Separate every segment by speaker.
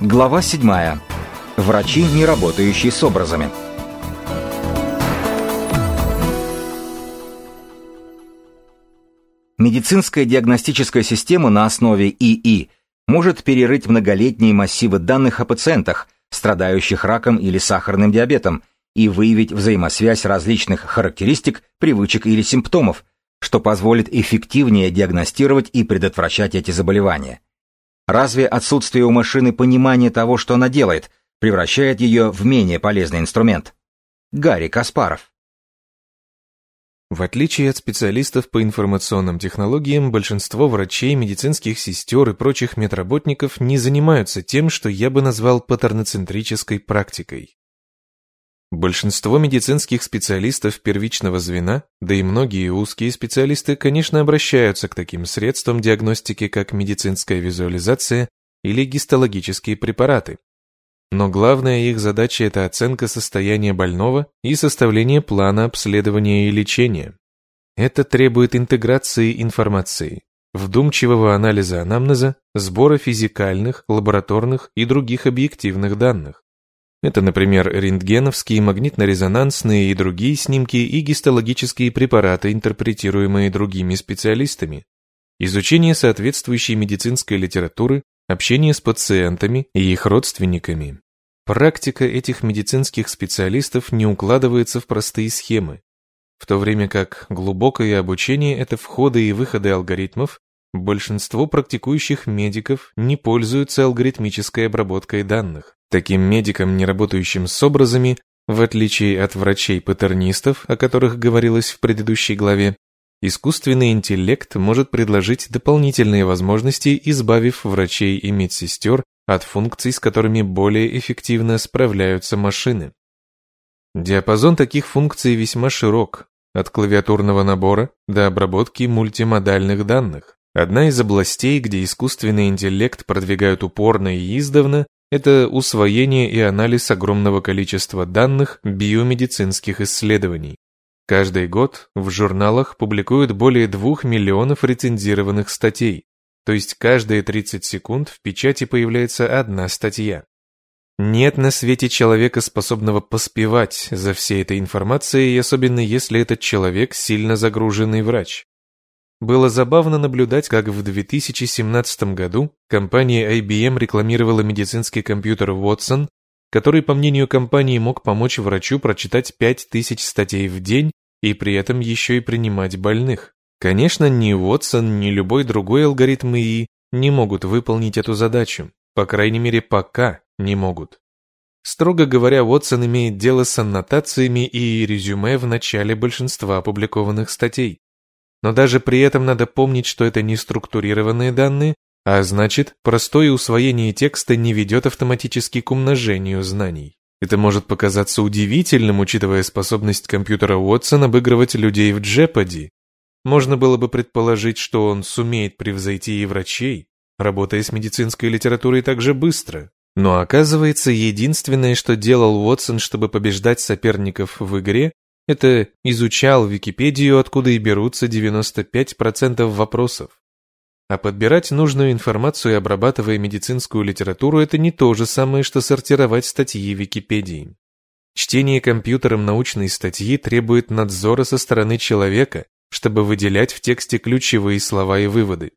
Speaker 1: Глава 7. Врачи, не работающие с образами. Медицинская диагностическая система на основе ИИ может перерыть многолетние массивы данных о пациентах, страдающих раком или сахарным диабетом, и выявить взаимосвязь различных характеристик, привычек или симптомов, что позволит эффективнее диагностировать и предотвращать эти заболевания. Разве отсутствие у машины понимания того, что она делает, превращает ее в менее полезный инструмент? Гарри Каспаров
Speaker 2: в отличие от специалистов по информационным технологиям, большинство врачей, медицинских сестер и прочих медработников не занимаются тем, что я бы назвал патерноцентрической практикой. Большинство медицинских специалистов первичного звена, да и многие узкие специалисты, конечно, обращаются к таким средствам диагностики, как медицинская визуализация или гистологические препараты. Но главная их задача – это оценка состояния больного и составление плана обследования и лечения. Это требует интеграции информации, вдумчивого анализа анамнеза, сбора физикальных, лабораторных и других объективных данных. Это, например, рентгеновские, магнитно-резонансные и другие снимки и гистологические препараты, интерпретируемые другими специалистами. Изучение соответствующей медицинской литературы, общение с пациентами и их родственниками. Практика этих медицинских специалистов не укладывается в простые схемы, в то время как глубокое обучение – это входы и выходы алгоритмов, большинство практикующих медиков не пользуются алгоритмической обработкой данных. Таким медикам, не работающим с образами, в отличие от врачей-патернистов, о которых говорилось в предыдущей главе, искусственный интеллект может предложить дополнительные возможности, избавив врачей и медсестер от функций, с которыми более эффективно справляются машины. Диапазон таких функций весьма широк, от клавиатурного набора до обработки мультимодальных данных. Одна из областей, где искусственный интеллект продвигают упорно и издавна, это усвоение и анализ огромного количества данных биомедицинских исследований. Каждый год в журналах публикуют более 2 миллионов рецензированных статей, то есть каждые 30 секунд в печати появляется одна статья. Нет на свете человека, способного поспевать за всей этой информацией, особенно если этот человек сильно загруженный врач. Было забавно наблюдать, как в 2017 году компания IBM рекламировала медицинский компьютер Watson, который, по мнению компании, мог помочь врачу прочитать 5000 статей в день и при этом еще и принимать больных. Конечно, ни Watson, ни любой другой алгоритм ИИ не могут выполнить эту задачу, по крайней мере, пока не могут. Строго говоря, Watson имеет дело с аннотациями и резюме в начале большинства опубликованных статей. Но даже при этом надо помнить, что это не структурированные данные, а значит, простое усвоение текста не ведет автоматически к умножению знаний. Это может показаться удивительным, учитывая способность компьютера Watson обыгрывать людей в Jeopardy. Можно было бы предположить, что он сумеет превзойти и врачей, работая с медицинской литературой так же быстро. Но оказывается, единственное, что делал Уотсон, чтобы побеждать соперников в игре, это изучал Википедию, откуда и берутся 95% вопросов. А подбирать нужную информацию, обрабатывая медицинскую литературу, это не то же самое, что сортировать статьи Википедии. Чтение компьютером научной статьи требует надзора со стороны человека, чтобы выделять в тексте ключевые слова и выводы.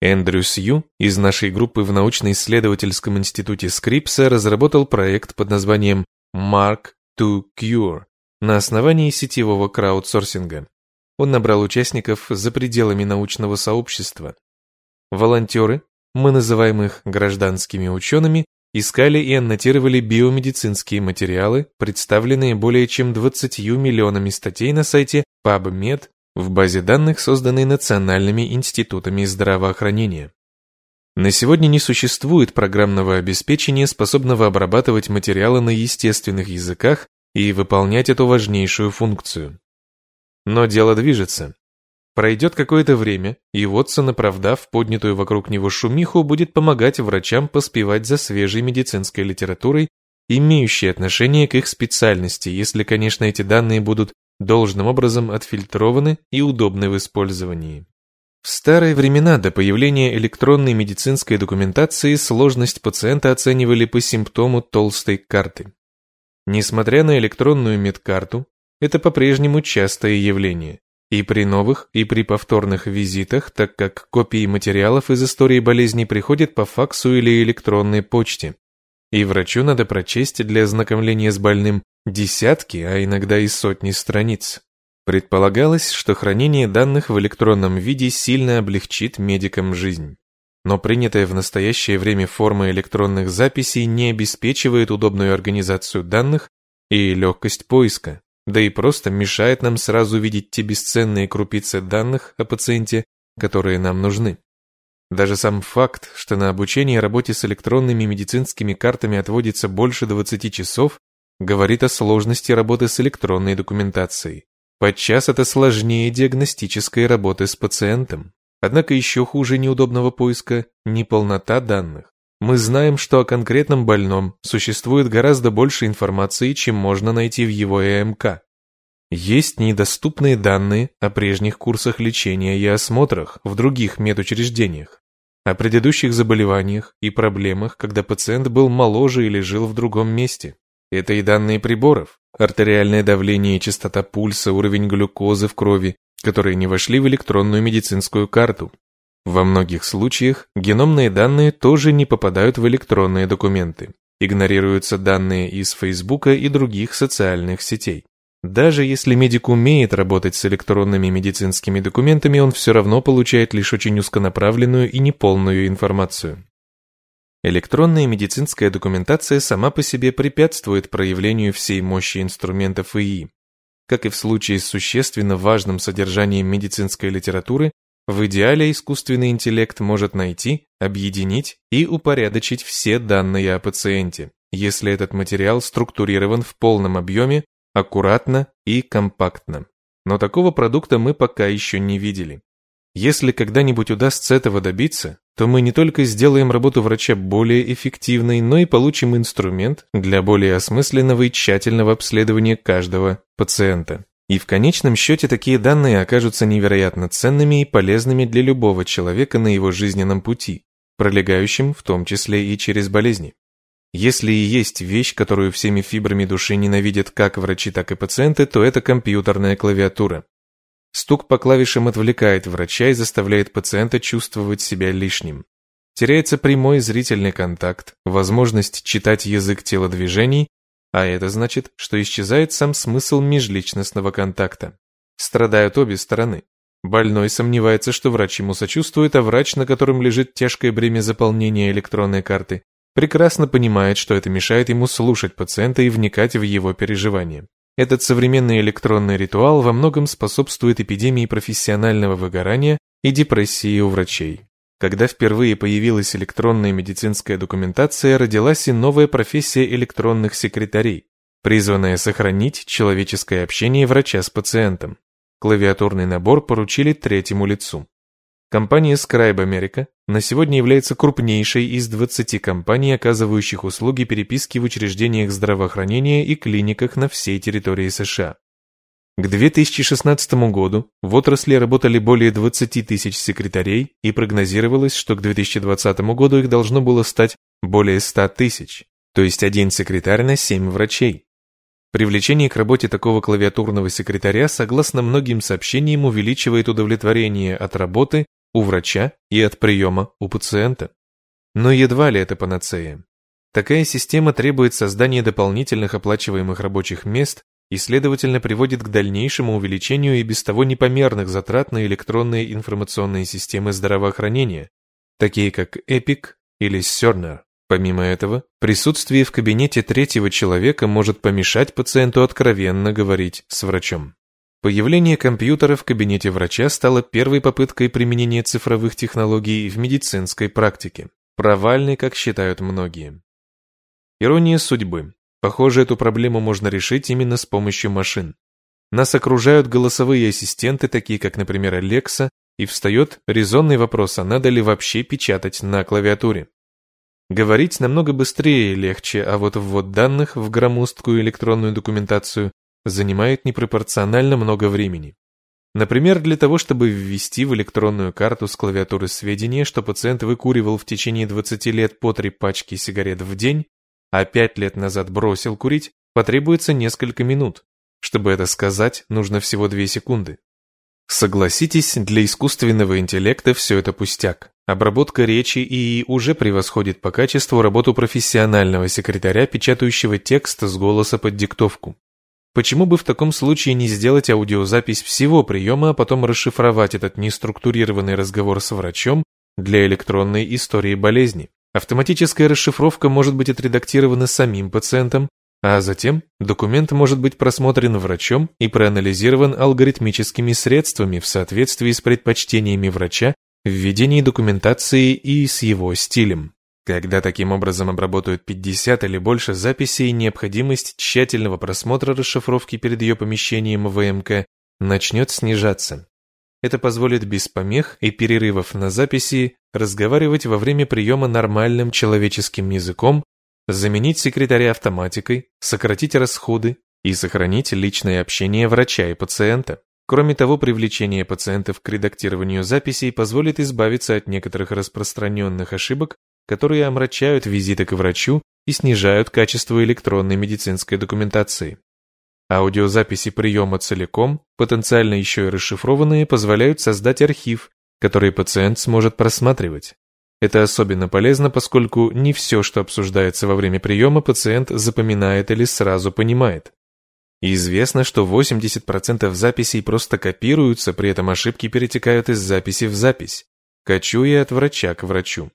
Speaker 2: Эндрю Сью из нашей группы в научно-исследовательском институте Скрипса разработал проект под названием Mark to Cure на основании сетевого краудсорсинга. Он набрал участников за пределами научного сообщества. Волонтеры, мы называем их гражданскими учеными, искали и аннотировали биомедицинские материалы, представленные более чем 20 миллионами статей на сайте PubMed в базе данных, созданной национальными институтами здравоохранения. На сегодня не существует программного обеспечения, способного обрабатывать материалы на естественных языках и выполнять эту важнейшую функцию. Но дело движется. Пройдет какое-то время, и Вотсон, оправдав поднятую вокруг него шумиху, будет помогать врачам поспевать за свежей медицинской литературой, имеющей отношение к их специальности, если, конечно, эти данные будут должным образом отфильтрованы и удобны в использовании. В старые времена до появления электронной медицинской документации сложность пациента оценивали по симптому толстой карты. Несмотря на электронную медкарту, это по-прежнему частое явление. И при новых, и при повторных визитах, так как копии материалов из истории болезни приходят по факсу или электронной почте. И врачу надо прочесть для ознакомления с больным десятки, а иногда и сотни страниц. Предполагалось, что хранение данных в электронном виде сильно облегчит медикам жизнь. Но принятая в настоящее время форма электронных записей не обеспечивает удобную организацию данных и легкость поиска, да и просто мешает нам сразу видеть те бесценные крупицы данных о пациенте, которые нам нужны. Даже сам факт, что на обучение работе с электронными медицинскими картами отводится больше 20 часов, говорит о сложности работы с электронной документацией. Подчас это сложнее диагностической работы с пациентом. Однако еще хуже неудобного поиска – неполнота данных. Мы знаем, что о конкретном больном существует гораздо больше информации, чем можно найти в его ЭМК. Есть недоступные данные о прежних курсах лечения и осмотрах в других медучреждениях, о предыдущих заболеваниях и проблемах, когда пациент был моложе или жил в другом месте. Это и данные приборов, артериальное давление и частота пульса, уровень глюкозы в крови, которые не вошли в электронную медицинскую карту. Во многих случаях геномные данные тоже не попадают в электронные документы. Игнорируются данные из Фейсбука и других социальных сетей. Даже если медик умеет работать с электронными медицинскими документами, он все равно получает лишь очень узконаправленную и неполную информацию. Электронная медицинская документация сама по себе препятствует проявлению всей мощи инструментов ИИ. Как и в случае с существенно важным содержанием медицинской литературы, в идеале искусственный интеллект может найти, объединить и упорядочить все данные о пациенте, если этот материал структурирован в полном объеме, аккуратно и компактно. Но такого продукта мы пока еще не видели. Если когда-нибудь удастся этого добиться, то мы не только сделаем работу врача более эффективной, но и получим инструмент для более осмысленного и тщательного обследования каждого пациента. И в конечном счете такие данные окажутся невероятно ценными и полезными для любого человека на его жизненном пути, пролегающем в том числе и через болезни. Если и есть вещь, которую всеми фибрами души ненавидят как врачи, так и пациенты, то это компьютерная клавиатура. Стук по клавишам отвлекает врача и заставляет пациента чувствовать себя лишним. Теряется прямой зрительный контакт, возможность читать язык телодвижений, а это значит, что исчезает сам смысл межличностного контакта. Страдают обе стороны. Больной сомневается, что врач ему сочувствует, а врач, на котором лежит тяжкое бремя заполнения электронной карты, прекрасно понимает, что это мешает ему слушать пациента и вникать в его переживания. Этот современный электронный ритуал во многом способствует эпидемии профессионального выгорания и депрессии у врачей. Когда впервые появилась электронная медицинская документация, родилась и новая профессия электронных секретарей, призванная сохранить человеческое общение врача с пациентом. Клавиатурный набор поручили третьему лицу. Компания Scribe America на сегодня является крупнейшей из 20 компаний, оказывающих услуги переписки в учреждениях здравоохранения и клиниках на всей территории США. К 2016 году в отрасли работали более 20 тысяч секретарей и прогнозировалось, что к 2020 году их должно было стать более 100 тысяч, то есть один секретарь на 7 врачей. Привлечение к работе такого клавиатурного секретаря, согласно многим сообщениям, увеличивает удовлетворение от работы у врача и от приема у пациента. Но едва ли это панацея. Такая система требует создания дополнительных оплачиваемых рабочих мест и, следовательно, приводит к дальнейшему увеличению и без того непомерных затрат на электронные информационные системы здравоохранения, такие как Epic или Cerner. Помимо этого, присутствие в кабинете третьего человека может помешать пациенту откровенно говорить с врачом. Появление компьютера в кабинете врача стало первой попыткой применения цифровых технологий в медицинской практике. Провальной, как считают многие. Ирония судьбы. Похоже, эту проблему можно решить именно с помощью машин. Нас окружают голосовые ассистенты, такие как, например, Alexa, и встает резонный вопрос, а надо ли вообще печатать на клавиатуре. Говорить намного быстрее и легче, а вот ввод данных в громоздкую электронную документацию занимает непропорционально много времени. Например, для того, чтобы ввести в электронную карту с клавиатуры сведения, что пациент выкуривал в течение 20 лет по три пачки сигарет в день, а 5 лет назад бросил курить, потребуется несколько минут. Чтобы это сказать, нужно всего 2 секунды. Согласитесь, для искусственного интеллекта все это пустяк. Обработка речи и уже превосходит по качеству работу профессионального секретаря, печатающего текст с голоса под диктовку. Почему бы в таком случае не сделать аудиозапись всего приема, а потом расшифровать этот неструктурированный разговор с врачом для электронной истории болезни? Автоматическая расшифровка может быть отредактирована самим пациентом, а затем документ может быть просмотрен врачом и проанализирован алгоритмическими средствами в соответствии с предпочтениями врача в ведении документации и с его стилем. Когда таким образом обработают 50 или больше записей, необходимость тщательного просмотра расшифровки перед ее помещением в ВМК начнет снижаться. Это позволит без помех и перерывов на записи разговаривать во время приема нормальным человеческим языком, заменить секретаря автоматикой, сократить расходы и сохранить личное общение врача и пациента. Кроме того, привлечение пациентов к редактированию записей позволит избавиться от некоторых распространенных ошибок которые омрачают визиты к врачу и снижают качество электронной медицинской документации. Аудиозаписи приема целиком, потенциально еще и расшифрованные, позволяют создать архив, который пациент сможет просматривать. Это особенно полезно, поскольку не все, что обсуждается во время приема, пациент запоминает или сразу понимает. И известно, что 80% записей просто копируются, при этом ошибки перетекают из записи в запись, кочуя от врача к врачу.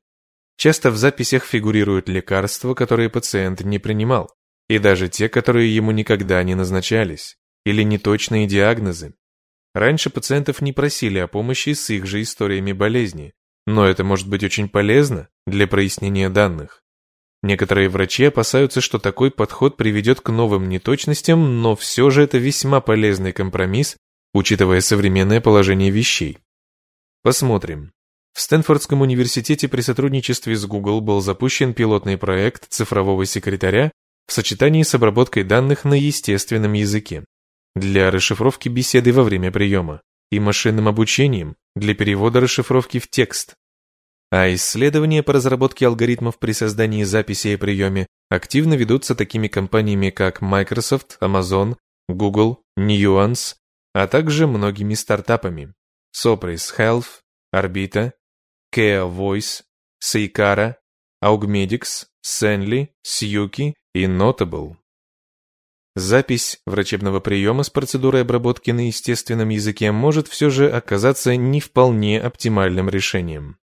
Speaker 2: Часто в записях фигурируют лекарства, которые пациент не принимал, и даже те, которые ему никогда не назначались, или неточные диагнозы. Раньше пациентов не просили о помощи с их же историями болезни, но это может быть очень полезно для прояснения данных. Некоторые врачи опасаются, что такой подход приведет к новым неточностям, но все же это весьма полезный компромисс, учитывая современное положение вещей. Посмотрим, в Стэнфордском университете при сотрудничестве с Google был запущен пилотный проект цифрового секретаря в сочетании с обработкой данных на естественном языке для расшифровки беседы во время приема и машинным обучением для перевода расшифровки в текст. А исследования по разработке алгоритмов при создании записи о приеме активно ведутся такими компаниями, как Microsoft, Amazon, Google, Nuance, а также многими стартапами Sopris Health, Orbita, Kea Voice, Seikara, Augmedix, Senli, Сьюки и Notable. Запись врачебного приема с процедурой обработки на естественном языке может все же оказаться не вполне оптимальным решением.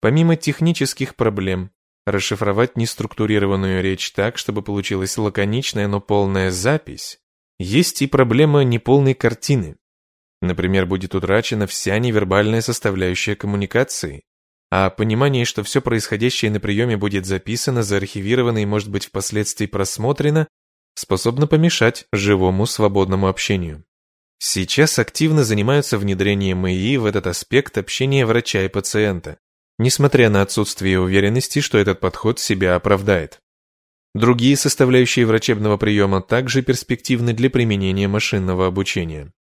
Speaker 2: Помимо технических проблем, расшифровать неструктурированную речь так, чтобы получилась лаконичная, но полная запись, есть и проблема неполной картины. Например, будет утрачена вся невербальная составляющая коммуникации, а понимание, что все происходящее на приеме будет записано, заархивировано и может быть впоследствии просмотрено, способно помешать живому свободному общению. Сейчас активно занимаются внедрением ИИ в этот аспект общения врача и пациента, несмотря на отсутствие уверенности, что этот подход себя оправдает. Другие составляющие врачебного приема также перспективны для применения машинного обучения.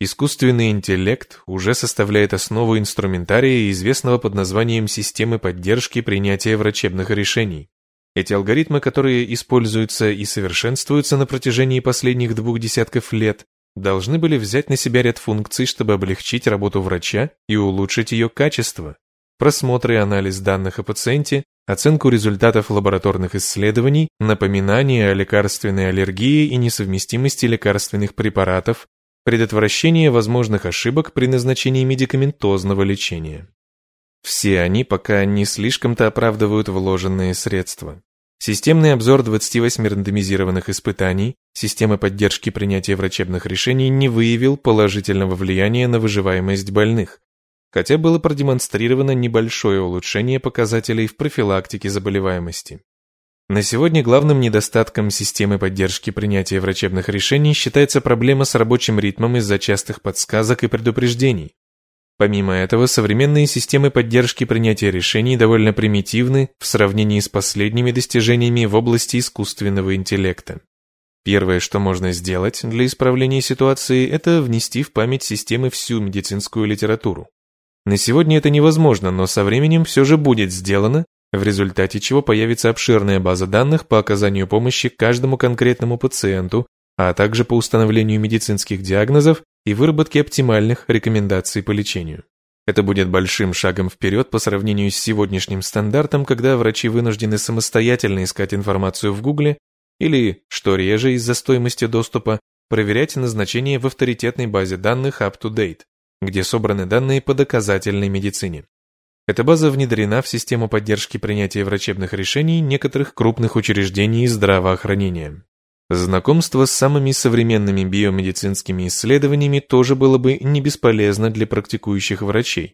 Speaker 2: Искусственный интеллект уже составляет основу инструментария, известного под названием системы поддержки принятия врачебных решений. Эти алгоритмы, которые используются и совершенствуются на протяжении последних двух десятков лет, должны были взять на себя ряд функций, чтобы облегчить работу врача и улучшить ее качество. Просмотр и анализ данных о пациенте, оценку результатов лабораторных исследований, напоминание о лекарственной аллергии и несовместимости лекарственных препаратов, предотвращение возможных ошибок при назначении медикаментозного лечения. Все они пока не слишком-то оправдывают вложенные средства. Системный обзор 28 рандомизированных испытаний, системы поддержки принятия врачебных решений не выявил положительного влияния на выживаемость больных, хотя было продемонстрировано небольшое улучшение показателей в профилактике заболеваемости. На сегодня главным недостатком системы поддержки принятия врачебных решений считается проблема с рабочим ритмом из-за частых подсказок и предупреждений. Помимо этого, современные системы поддержки принятия решений довольно примитивны в сравнении с последними достижениями в области искусственного интеллекта. Первое, что можно сделать для исправления ситуации, это внести в память системы всю медицинскую литературу. На сегодня это невозможно, но со временем все же будет сделано, в результате чего появится обширная база данных по оказанию помощи каждому конкретному пациенту, а также по установлению медицинских диагнозов и выработке оптимальных рекомендаций по лечению. Это будет большим шагом вперед по сравнению с сегодняшним стандартом, когда врачи вынуждены самостоятельно искать информацию в Гугле или, что реже из-за стоимости доступа, проверять назначение в авторитетной базе данных UpToDate, где собраны данные по доказательной медицине. Эта база внедрена в систему поддержки принятия врачебных решений некоторых крупных учреждений здравоохранения. Знакомство с самыми современными биомедицинскими исследованиями тоже было бы не бесполезно для практикующих врачей.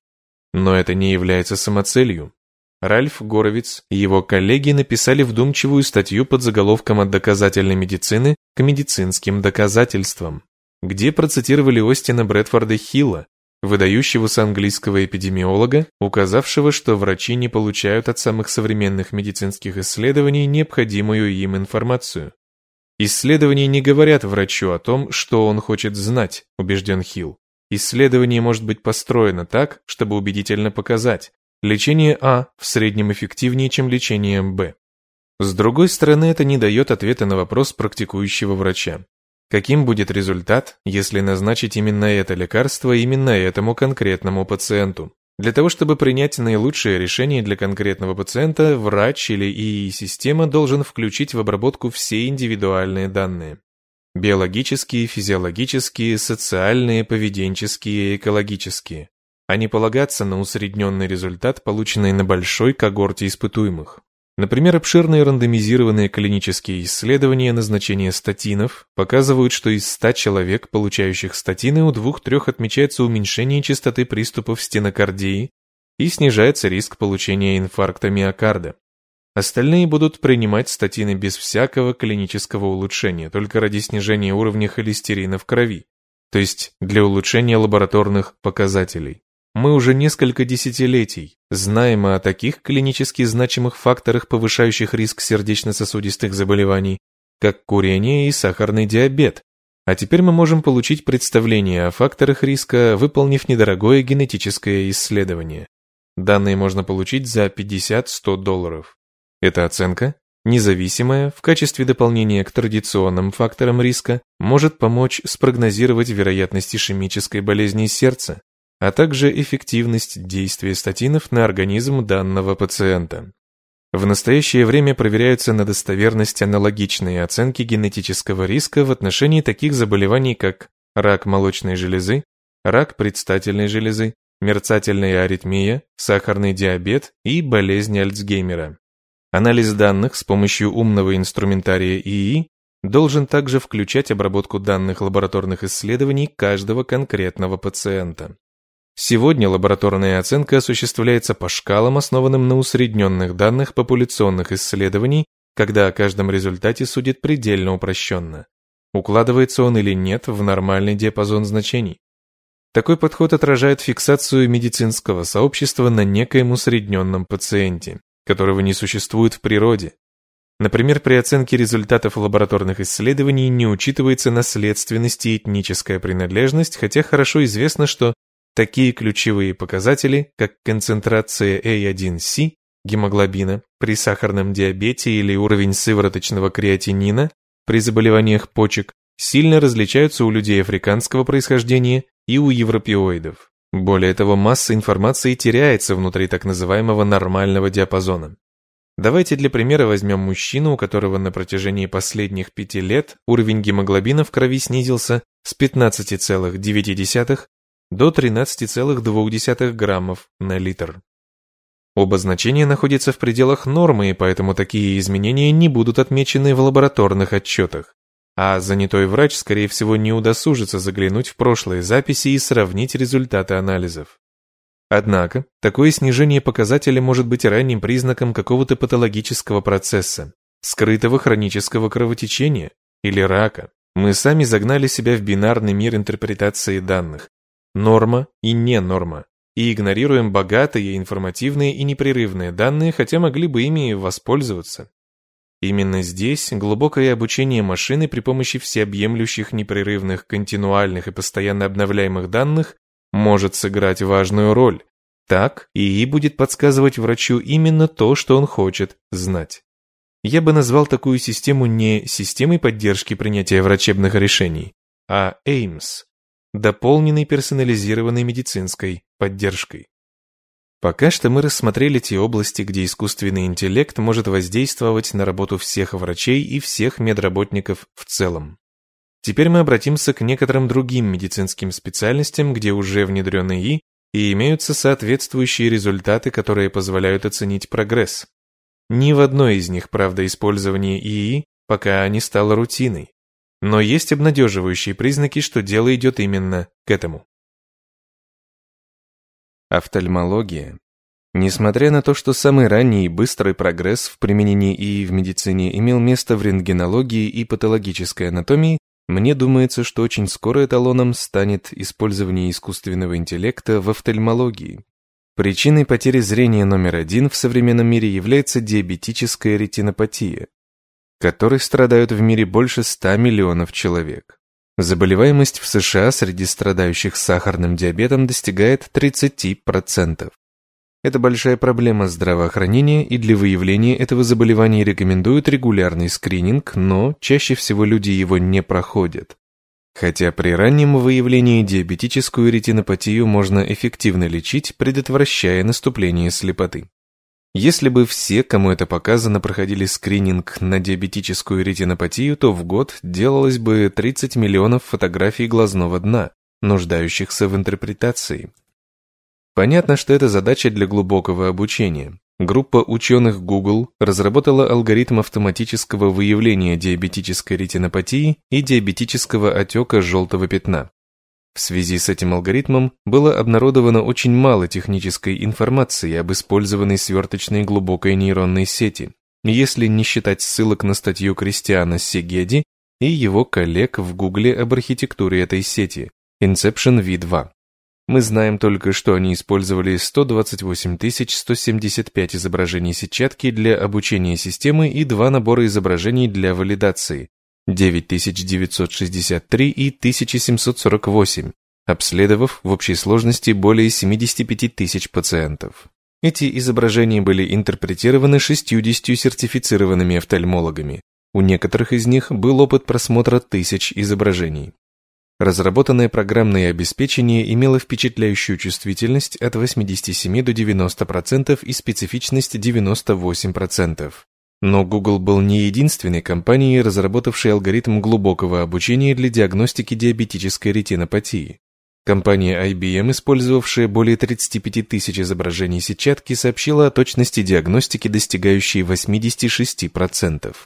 Speaker 2: Но это не является самоцелью. Ральф Горовиц и его коллеги написали вдумчивую статью под заголовком «От доказательной медицины к медицинским доказательствам», где процитировали Остина Брэдфорда Хилла, выдающегося английского эпидемиолога, указавшего, что врачи не получают от самых современных медицинских исследований необходимую им информацию. Исследования не говорят врачу о том, что он хочет знать, убежден Хилл. Исследование может быть построено так, чтобы убедительно показать, лечение А в среднем эффективнее, чем лечение Б. С другой стороны, это не дает ответа на вопрос практикующего врача. Каким будет результат, если назначить именно это лекарство именно этому конкретному пациенту? Для того, чтобы принять наилучшее решение для конкретного пациента, врач или ИИ-система должен включить в обработку все индивидуальные данные. Биологические, физиологические, социальные, поведенческие, экологические. А не полагаться на усредненный результат, полученный на большой когорте испытуемых. Например, обширные рандомизированные клинические исследования назначения статинов показывают, что из 100 человек, получающих статины, у двух-трех отмечается уменьшение частоты приступов стенокардии и снижается риск получения инфаркта миокарда. Остальные будут принимать статины без всякого клинического улучшения, только ради снижения уровня холестерина в крови, то есть для улучшения лабораторных показателей. Мы уже несколько десятилетий знаем о таких клинически значимых факторах, повышающих риск сердечно-сосудистых заболеваний, как курение и сахарный диабет. А теперь мы можем получить представление о факторах риска, выполнив недорогое генетическое исследование. Данные можно получить за 50-100 долларов. Эта оценка, независимая, в качестве дополнения к традиционным факторам риска, может помочь спрогнозировать вероятность ишемической болезни сердца, а также эффективность действия статинов на организм данного пациента. В настоящее время проверяются на достоверность аналогичные оценки генетического риска в отношении таких заболеваний, как рак молочной железы, рак предстательной железы, мерцательная аритмия, сахарный диабет и болезнь Альцгеймера. Анализ данных с помощью умного инструментария ИИ должен также включать обработку данных лабораторных исследований каждого конкретного пациента. Сегодня лабораторная оценка осуществляется по шкалам, основанным на усредненных данных популяционных исследований, когда о каждом результате судит предельно упрощенно. Укладывается он или нет в нормальный диапазон значений. Такой подход отражает фиксацию медицинского сообщества на некоем усредненном пациенте, которого не существует в природе. Например, при оценке результатов лабораторных исследований не учитывается наследственность и этническая принадлежность, хотя хорошо известно, что Такие ключевые показатели, как концентрация A1C, гемоглобина, при сахарном диабете или уровень сывороточного креатинина при заболеваниях почек, сильно различаются у людей африканского происхождения и у европеоидов. Более того, масса информации теряется внутри так называемого нормального диапазона. Давайте для примера возьмем мужчину, у которого на протяжении последних пяти лет уровень гемоглобина в крови снизился с 15,9 до 13,2 граммов на литр. Оба значения находятся в пределах нормы, и поэтому такие изменения не будут отмечены в лабораторных отчетах. А занятой врач, скорее всего, не удосужится заглянуть в прошлые записи и сравнить результаты анализов. Однако, такое снижение показателя может быть ранним признаком какого-то патологического процесса, скрытого хронического кровотечения или рака. Мы сами загнали себя в бинарный мир интерпретации данных, норма и не норма, и игнорируем богатые, информативные и непрерывные данные, хотя могли бы ими воспользоваться.
Speaker 3: Именно здесь глубокое обучение машины при помощи всеобъемлющих непрерывных, континуальных и постоянно обновляемых данных может сыграть важную роль. Так ИИ будет подсказывать врачу именно то, что он хочет знать. Я бы назвал такую систему не системой поддержки принятия врачебных решений, а AIMS – дополненной персонализированной медицинской поддержкой. Пока что мы рассмотрели те области, где искусственный интеллект может воздействовать на работу всех врачей и всех медработников в целом. Теперь мы обратимся к некоторым другим медицинским специальностям, где уже внедрен ИИ и имеются соответствующие результаты, которые позволяют оценить прогресс. Ни в одной из них, правда, использование ИИ пока не стало рутиной. Но есть обнадеживающие признаки, что дело идет именно к этому.
Speaker 2: Офтальмология. Несмотря на то, что самый ранний и быстрый прогресс в применении ИИ в медицине имел место в рентгенологии и патологической анатомии, мне думается, что очень скоро эталоном станет использование искусственного интеллекта в офтальмологии. Причиной потери зрения номер один в современном мире является диабетическая ретинопатия, которой страдают в мире больше 100 миллионов человек. Заболеваемость в США среди страдающих сахарным диабетом достигает 30%. Это большая проблема здравоохранения, и для выявления этого заболевания рекомендуют регулярный скрининг, но чаще всего люди его не проходят. Хотя при раннем выявлении диабетическую ретинопатию можно эффективно лечить, предотвращая наступление слепоты. Если бы все, кому это показано, проходили скрининг на диабетическую ретинопатию, то в год делалось бы 30 миллионов фотографий глазного дна, нуждающихся в интерпретации. Понятно, что это задача для глубокого обучения. Группа ученых Google разработала алгоритм автоматического выявления диабетической ретинопатии и диабетического отека желтого пятна. В связи с этим алгоритмом было обнародовано очень мало технической информации об использованной сверточной глубокой нейронной сети, если не считать ссылок на статью Кристиана Сегеди и его коллег в Гугле об архитектуре этой сети Inception V2. Мы знаем только, что они использовали 128 175 изображений сетчатки для обучения системы и два набора изображений для валидации 9963 и 1748, обследовав в общей сложности более 75 тысяч пациентов. Эти изображения были интерпретированы 60 сертифицированными офтальмологами. У некоторых из них был опыт просмотра тысяч изображений. Разработанное программное обеспечение имело впечатляющую чувствительность от 87 до 90% и специфичность 98%. Но Google был не единственной компанией, разработавшей алгоритм глубокого обучения для диагностики диабетической ретинопатии. Компания IBM, использовавшая более 35 тысяч изображений сетчатки, сообщила о точности диагностики, достигающей 86%.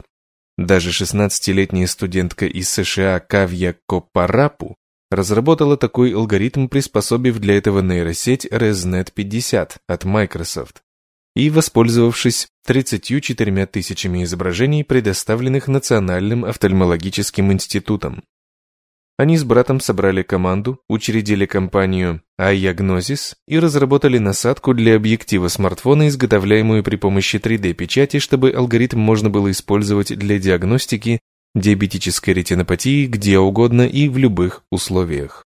Speaker 2: Даже 16-летняя студентка из США Кавья Копарапу разработала такой алгоритм, приспособив для этого нейросеть ResNet 50 от Microsoft и воспользовавшись 34 тысячами изображений, предоставленных Национальным офтальмологическим институтом. Они с братом собрали команду, учредили компанию iAgnosis и разработали насадку для объектива смартфона, изготовляемую при помощи 3D-печати, чтобы алгоритм можно было использовать для диагностики диабетической ретинопатии где угодно и в любых условиях.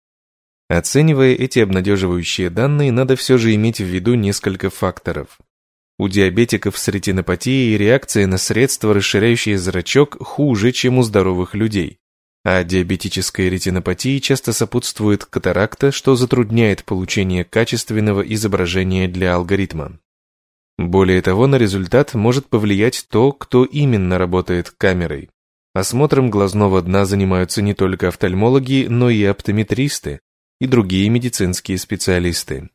Speaker 2: Оценивая эти обнадеживающие данные, надо все же иметь в виду несколько факторов. У диабетиков с ретинопатией реакция на средства, расширяющие зрачок, хуже, чем у здоровых людей. А диабетической ретинопатии часто сопутствует катаракта, что затрудняет получение качественного изображения для алгоритма. Более того, на результат может повлиять то, кто именно работает камерой. Осмотром глазного дна занимаются не только офтальмологи, но и оптометристы и другие медицинские специалисты.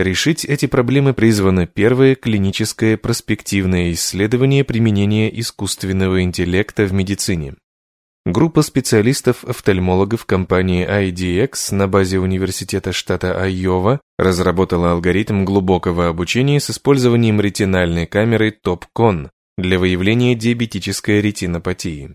Speaker 2: Решить эти проблемы призвано первое клиническое проспективное исследование применения искусственного интеллекта в медицине. Группа специалистов-офтальмологов компании IDX на базе Университета штата Айова разработала алгоритм глубокого обучения с использованием ретинальной камеры TopCon для выявления диабетической ретинопатии.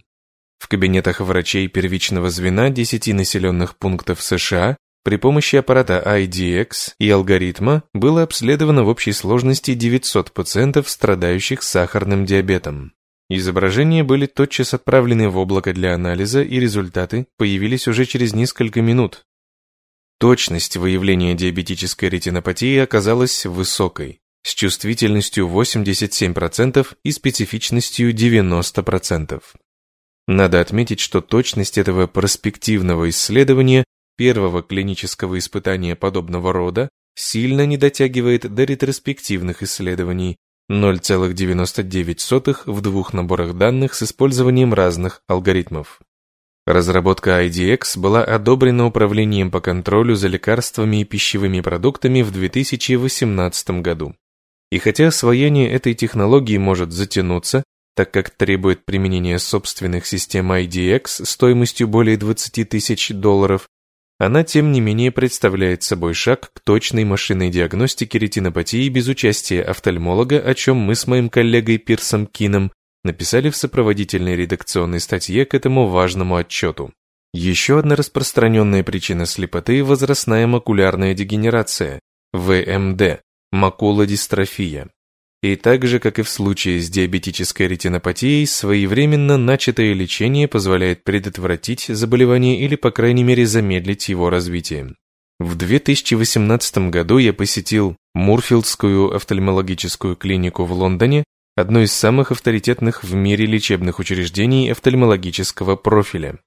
Speaker 2: В кабинетах врачей первичного звена 10 населенных пунктов США при помощи аппарата IDX и алгоритма было обследовано в общей сложности 900 пациентов, страдающих сахарным диабетом. Изображения были тотчас отправлены в облако для анализа, и результаты появились уже через несколько минут. Точность выявления диабетической ретинопатии оказалась высокой, с чувствительностью 87% и специфичностью 90%. Надо отметить, что точность этого проспективного исследования первого клинического испытания подобного рода сильно не дотягивает до ретроспективных исследований 0,99 в двух наборах данных с использованием разных алгоритмов. Разработка IDX была одобрена Управлением по контролю за лекарствами и пищевыми продуктами в 2018 году. И хотя освоение этой технологии может затянуться, так как требует применения собственных систем IDX стоимостью более 20 тысяч долларов, она, тем не менее, представляет собой шаг к точной машинной диагностике ретинопатии без участия офтальмолога, о чем мы с моим коллегой Пирсом Кином написали в сопроводительной редакционной статье к этому важному отчету. Еще одна распространенная причина слепоты – возрастная макулярная дегенерация, ВМД, макулодистрофия. И так же, как и в случае с диабетической ретинопатией, своевременно начатое лечение позволяет предотвратить заболевание или, по крайней мере, замедлить его развитие. В 2018 году я посетил Мурфилдскую офтальмологическую клинику в Лондоне, одно из самых авторитетных в мире лечебных учреждений офтальмологического профиля.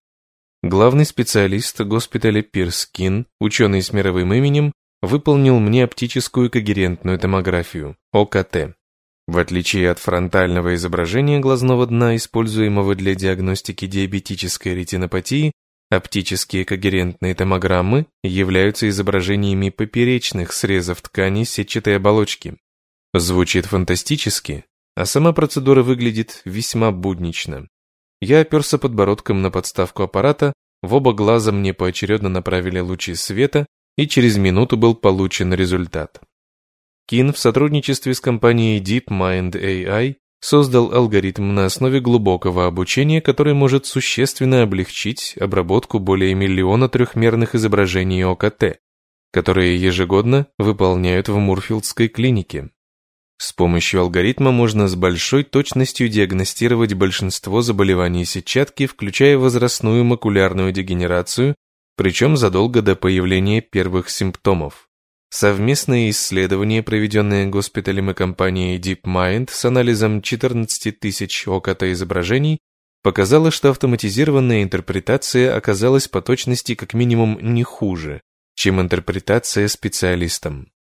Speaker 2: Главный специалист госпиталя Пирскин, ученый с мировым именем, выполнил мне оптическую когерентную томографию, ОКТ. В отличие от фронтального изображения глазного дна, используемого для диагностики диабетической ретинопатии, оптические когерентные томограммы являются изображениями поперечных срезов ткани сетчатой оболочки. Звучит фантастически, а сама процедура выглядит весьма буднично. Я оперся подбородком на подставку аппарата, в оба глаза мне поочередно направили лучи света, и через минуту был получен результат. Кин в сотрудничестве с компанией DeepMind AI создал алгоритм на основе глубокого обучения, который может существенно облегчить обработку более миллиона трехмерных изображений ОКТ, которые ежегодно выполняют в Мурфилдской клинике. С помощью алгоритма можно с большой точностью диагностировать большинство заболеваний сетчатки, включая возрастную макулярную дегенерацию причем задолго до появления первых симптомов. Совместное исследование, проведенное госпиталем и компанией DeepMind с анализом 14 тысяч ОКТ-изображений, показало, что автоматизированная интерпретация оказалась по точности как минимум не хуже, чем интерпретация специалистом.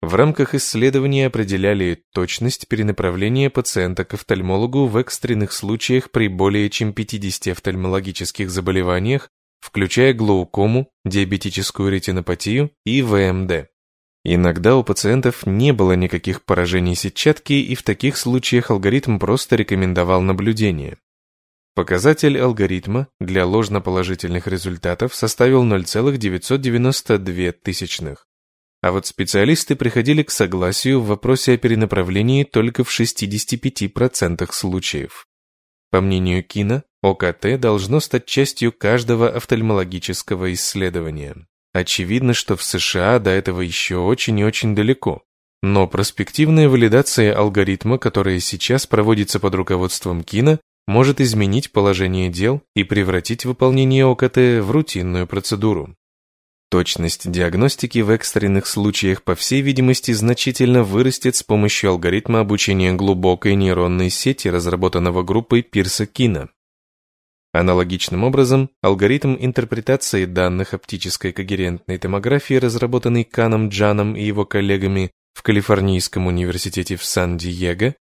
Speaker 2: В рамках исследования определяли точность перенаправления пациента к офтальмологу в экстренных случаях при более чем 50 офтальмологических заболеваниях включая глаукому, диабетическую ретинопатию и ВМД. Иногда у пациентов не было никаких поражений сетчатки, и в таких случаях алгоритм просто рекомендовал наблюдение. Показатель алгоритма для ложноположительных результатов составил 0,992 тысячных. А вот специалисты приходили к согласию в вопросе о перенаправлении только в 65% случаев. По мнению Кина, ОКТ должно стать частью каждого офтальмологического исследования. Очевидно, что в США до этого еще очень и очень далеко. Но проспективная валидация алгоритма, которая сейчас проводится под руководством Кина, может изменить положение дел и превратить выполнение ОКТ в рутинную процедуру. Точность диагностики в экстренных случаях, по всей видимости, значительно вырастет с помощью алгоритма обучения глубокой нейронной сети, разработанного группой Пирса Кина. Аналогичным образом, алгоритм интерпретации данных оптической когерентной томографии, разработанный Каном Джаном и его коллегами в Калифорнийском университете в Сан-Диего,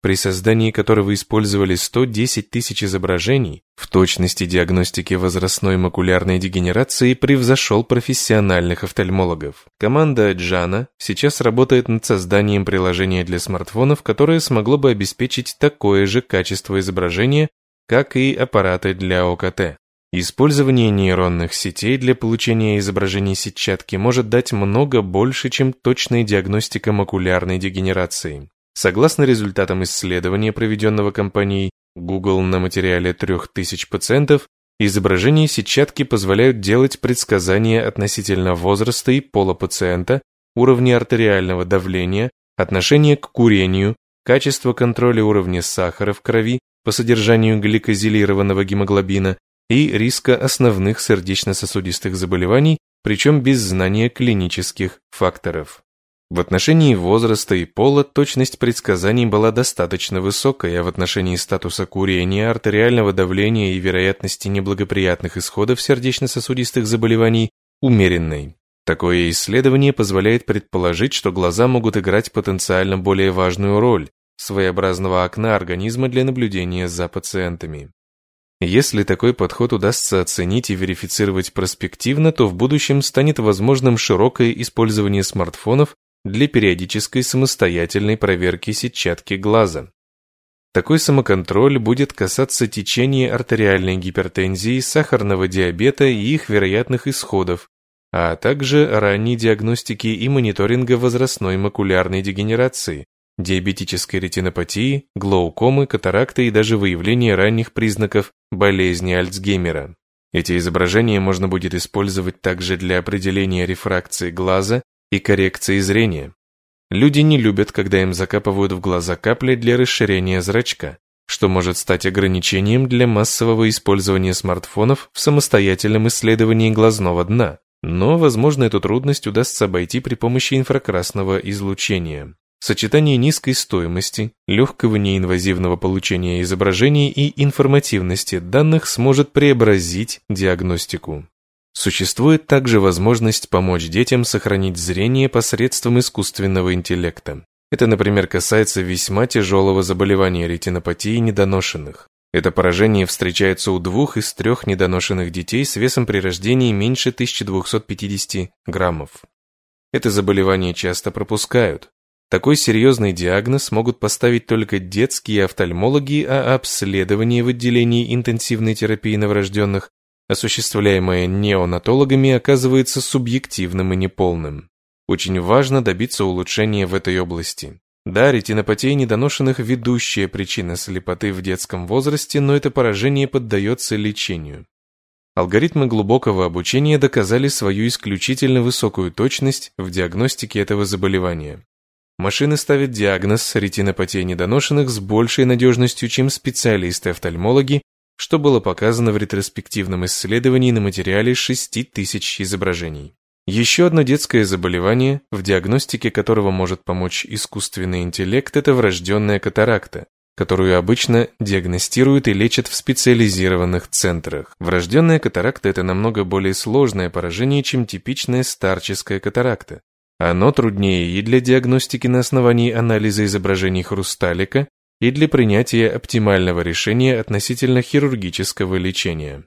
Speaker 2: при создании которого использовали 110 тысяч изображений, в точности диагностики возрастной макулярной дегенерации превзошел профессиональных офтальмологов. Команда Джана сейчас работает над созданием приложения для смартфонов, которое смогло бы обеспечить такое же качество изображения, как и аппараты для ОКТ. Использование нейронных сетей для получения изображений сетчатки может дать много больше, чем точная диагностика макулярной дегенерации. Согласно результатам исследования, проведенного компанией Google на материале 3000 пациентов, изображения сетчатки позволяют делать предсказания относительно возраста и пола пациента, уровня артериального давления, отношения к курению, качества контроля уровня сахара в крови, по содержанию гликозилированного гемоглобина и риска основных сердечно-сосудистых заболеваний, причем без знания клинических факторов. В отношении возраста и пола точность предсказаний была достаточно высокая, а в отношении статуса курения, артериального давления и вероятности неблагоприятных исходов сердечно-сосудистых заболеваний умеренной. Такое исследование позволяет предположить, что глаза могут играть потенциально более важную роль, своеобразного окна организма для наблюдения за пациентами. Если такой подход удастся оценить и верифицировать проспективно, то в будущем станет возможным широкое использование смартфонов для периодической самостоятельной проверки сетчатки глаза. Такой самоконтроль будет касаться течения артериальной гипертензии, сахарного диабета и их вероятных исходов, а также ранней диагностики и мониторинга возрастной макулярной дегенерации, диабетической ретинопатии, глаукомы, катаракты и даже выявления ранних признаков болезни Альцгеймера. Эти изображения можно будет использовать также для определения рефракции глаза и коррекции зрения. Люди не любят, когда им закапывают в глаза капли для расширения зрачка, что может стать ограничением для массового использования смартфонов в самостоятельном исследовании глазного дна. Но, возможно, эту трудность удастся обойти при помощи инфракрасного излучения. Сочетание низкой стоимости, легкого неинвазивного получения изображений и информативности данных сможет преобразить диагностику. Существует также возможность помочь детям сохранить зрение посредством искусственного интеллекта. Это, например, касается весьма тяжелого заболевания ретинопатии недоношенных. Это поражение встречается у двух из трех недоношенных детей с весом при рождении меньше 1250 граммов. Это заболевание часто пропускают. Такой серьезный диагноз могут поставить только детские офтальмологи, а обследование в отделении интенсивной терапии новорожденных, осуществляемое неонатологами, оказывается субъективным и неполным. Очень важно добиться улучшения в этой области. Да, ретинопатия недоношенных – ведущая причина слепоты в детском возрасте, но это поражение поддается лечению. Алгоритмы глубокого обучения доказали свою исключительно высокую точность в диагностике этого заболевания. Машины ставят диагноз ретинопатии недоношенных с большей надежностью, чем специалисты-офтальмологи, что было показано в ретроспективном исследовании на материале 6000 изображений. Еще одно детское заболевание, в диагностике которого может помочь искусственный интеллект, это врожденная катаракта, которую обычно диагностируют и лечат в специализированных центрах. Врожденная катаракта – это намного более сложное поражение, чем типичная старческая катаракта. Оно труднее и для диагностики на основании анализа изображений хрусталика, и для принятия оптимального решения относительно хирургического лечения.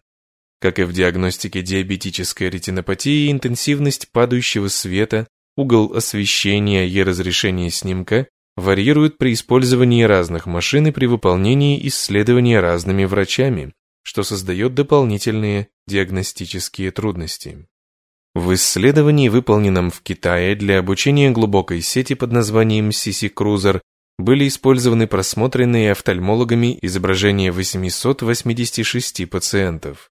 Speaker 2: Как и в диагностике диабетической ретинопатии, интенсивность падающего света, угол освещения и разрешение снимка варьируют при использовании разных машин и при выполнении исследования разными врачами, что создает дополнительные диагностические трудности. В исследовании, выполненном в Китае для обучения глубокой сети под названием CC Cruiser, были использованы просмотренные офтальмологами изображения 886 пациентов.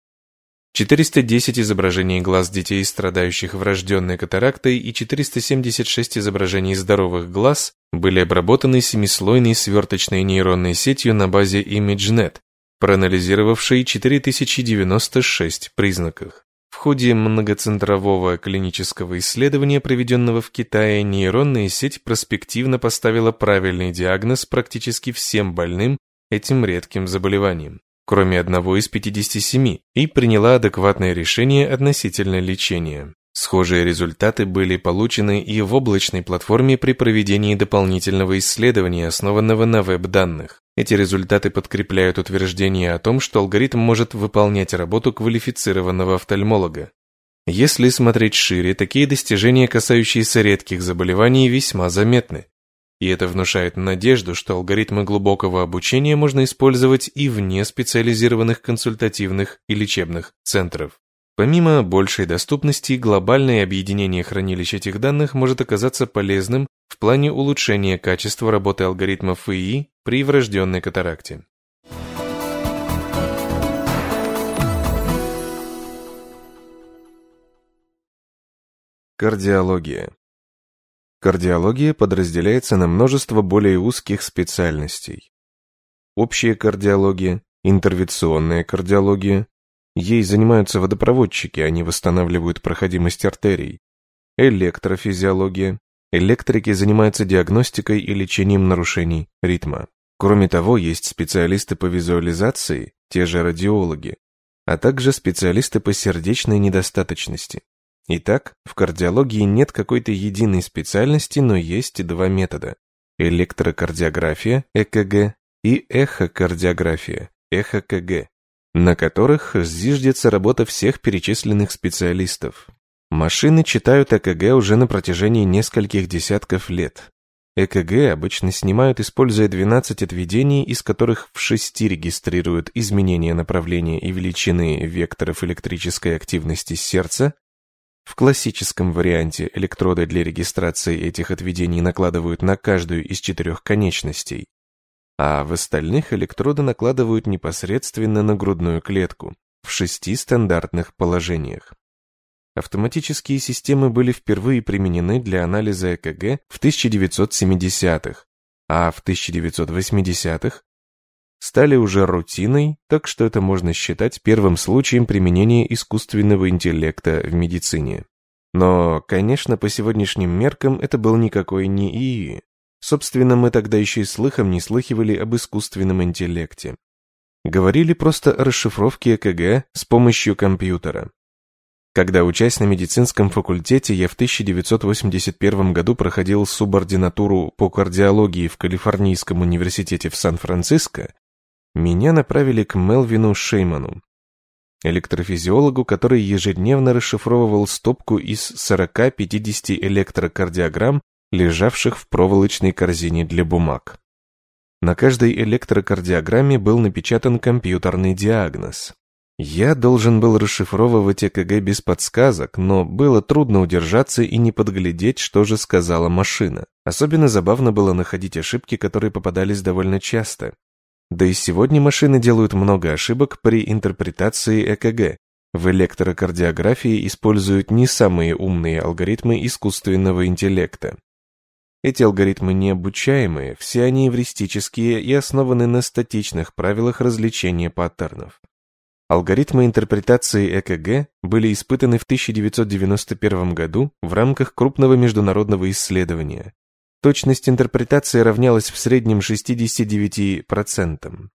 Speaker 2: 410 изображений глаз детей, страдающих врожденной катарактой, и 476 изображений здоровых глаз были обработаны семислойной сверточной нейронной сетью на базе ImageNet, проанализировавшей 4096 признаках. В ходе многоцентрового клинического исследования, проведенного в Китае, нейронная сеть проспективно поставила правильный диагноз практически всем больным этим редким заболеванием кроме одного из 57, и приняла адекватное решение относительно лечения. Схожие результаты были получены и в облачной платформе при проведении дополнительного исследования, основанного на веб-данных. Эти результаты подкрепляют утверждение о том, что алгоритм может выполнять работу квалифицированного офтальмолога. Если смотреть шире, такие достижения, касающиеся редких заболеваний, весьма заметны. И это внушает надежду, что алгоритмы глубокого обучения можно использовать и вне специализированных консультативных и лечебных центров. Помимо большей доступности, глобальное объединение хранилищ этих данных может оказаться полезным в плане улучшения качества работы алгоритмов ИИ при врожденной катаракте. Кардиология Кардиология подразделяется на множество более узких специальностей. общая кардиология, интервенционная кардиология. Ей занимаются водопроводчики, они восстанавливают проходимость артерий. Электрофизиология. Электрики занимаются диагностикой и лечением нарушений ритма. Кроме того, есть специалисты по визуализации, те же радиологи, а также специалисты по сердечной недостаточности. Итак, в кардиологии нет какой-то единой специальности, но есть два метода – электрокардиография, ЭКГ, и эхокардиография, ЭХКГ, на которых зиждется работа всех перечисленных специалистов. Машины читают ЭКГ уже на протяжении нескольких десятков лет. ЭКГ обычно снимают, используя 12 отведений, из которых в 6 регистрируют изменения направления и величины векторов электрической активности сердца, в классическом варианте электроды для регистрации этих отведений накладывают на каждую из четырех конечностей, а в остальных электроды накладывают непосредственно на грудную клетку в шести стандартных положениях. Автоматические системы были впервые применены для анализа ЭКГ в 1970-х, а в 1980-х стали уже рутиной, так что это можно считать первым случаем применения искусственного интеллекта в медицине. Но, конечно, по сегодняшним меркам это был никакой не ИИ. Собственно, мы тогда еще и слыхом не слыхивали об искусственном интеллекте. Говорили просто о расшифровке ЭКГ с помощью компьютера. Когда, учась на медицинском факультете, я в 1981 году проходил субординатуру по кардиологии в Калифорнийском университете в Сан-Франциско, меня направили к Мелвину Шейману, электрофизиологу, который ежедневно расшифровывал стопку из 40-50 электрокардиограмм, лежавших в проволочной корзине для бумаг. На каждой электрокардиограмме был напечатан компьютерный диагноз. Я должен был расшифровывать ЭКГ без подсказок, но было трудно удержаться и не подглядеть, что же сказала машина. Особенно забавно было находить ошибки, которые попадались довольно часто. Да и сегодня машины делают много ошибок при интерпретации ЭКГ. В электрокардиографии используют не самые умные алгоритмы искусственного интеллекта. Эти алгоритмы необучаемые, все они эвристические и основаны на статичных правилах развлечения паттернов. Алгоритмы интерпретации ЭКГ были испытаны в 1991 году в рамках крупного международного исследования, Точность интерпретации равнялась в среднем 69%.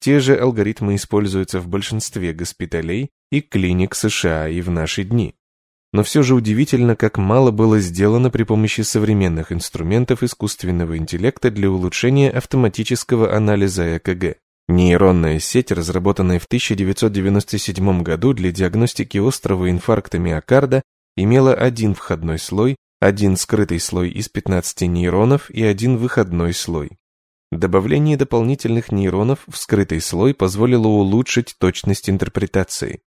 Speaker 2: Те же алгоритмы используются в большинстве госпиталей и клиник США и в наши дни. Но все же удивительно, как мало было сделано при помощи современных инструментов искусственного интеллекта для улучшения автоматического анализа ЭКГ. Нейронная сеть, разработанная в 1997 году для диагностики острого инфаркта миокарда, имела один входной слой один скрытый слой из 15 нейронов и один выходной слой. Добавление дополнительных нейронов в скрытый слой позволило улучшить точность интерпретации.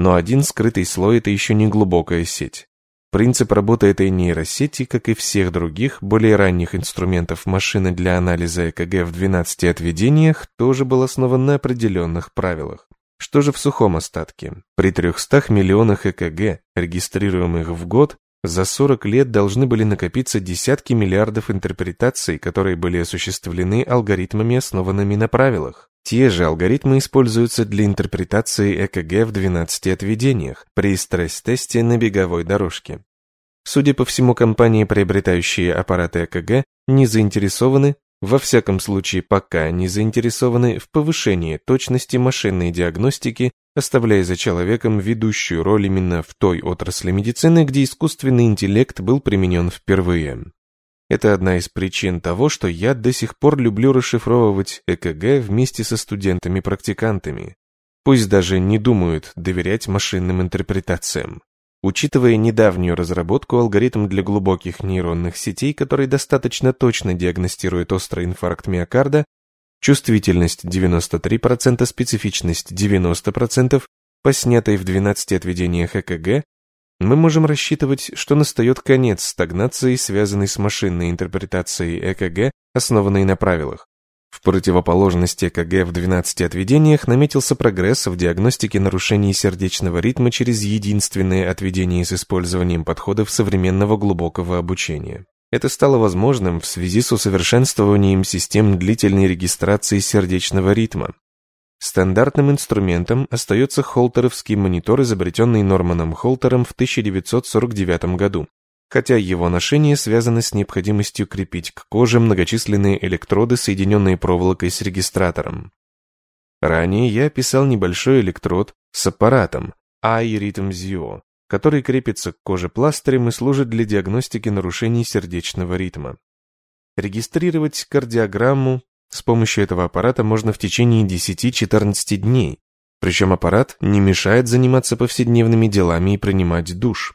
Speaker 2: Но один скрытый слой – это еще не глубокая сеть. Принцип работы этой нейросети, как и всех других, более ранних инструментов машины для анализа ЭКГ в 12 отведениях, тоже был основан на определенных правилах. Что же в сухом остатке? При 300 миллионах ЭКГ, регистрируемых в год, за 40 лет должны были накопиться десятки миллиардов интерпретаций, которые были осуществлены алгоритмами, основанными на правилах. Те же алгоритмы используются для интерпретации ЭКГ в 12 отведениях при стресс-тесте на беговой дорожке. Судя по всему, компании, приобретающие аппараты ЭКГ, не заинтересованы, во всяком случае пока не заинтересованы в повышении точности машинной диагностики оставляя за человеком ведущую роль именно в той отрасли медицины, где искусственный интеллект был применен впервые. Это одна из причин того, что я до сих пор люблю расшифровывать ЭКГ вместе со студентами-практикантами. Пусть даже не думают доверять машинным интерпретациям. Учитывая недавнюю разработку, алгоритм для глубоких нейронных сетей, который достаточно точно диагностирует острый инфаркт миокарда, Чувствительность 93%, специфичность 90%, по снятой в 12 отведениях ЭКГ, мы можем рассчитывать, что настает конец стагнации, связанной с машинной интерпретацией ЭКГ, основанной на правилах. В противоположность ЭКГ в 12 отведениях наметился прогресс в диагностике нарушений сердечного ритма через единственное отведение с использованием подходов современного глубокого обучения. Это стало возможным в связи с усовершенствованием систем длительной регистрации сердечного ритма. Стандартным инструментом остается холтеровский монитор, изобретенный Норманом Холтером в 1949 году, хотя его ношение связано с необходимостью крепить к коже многочисленные электроды, соединенные проволокой с регистратором. Ранее я описал небольшой электрод с аппаратом iRhythm Zio, который крепится к коже пластырем и служит для диагностики нарушений сердечного ритма. Регистрировать кардиограмму с помощью этого аппарата можно в течение 10-14 дней, причем аппарат не мешает заниматься повседневными делами и принимать душ.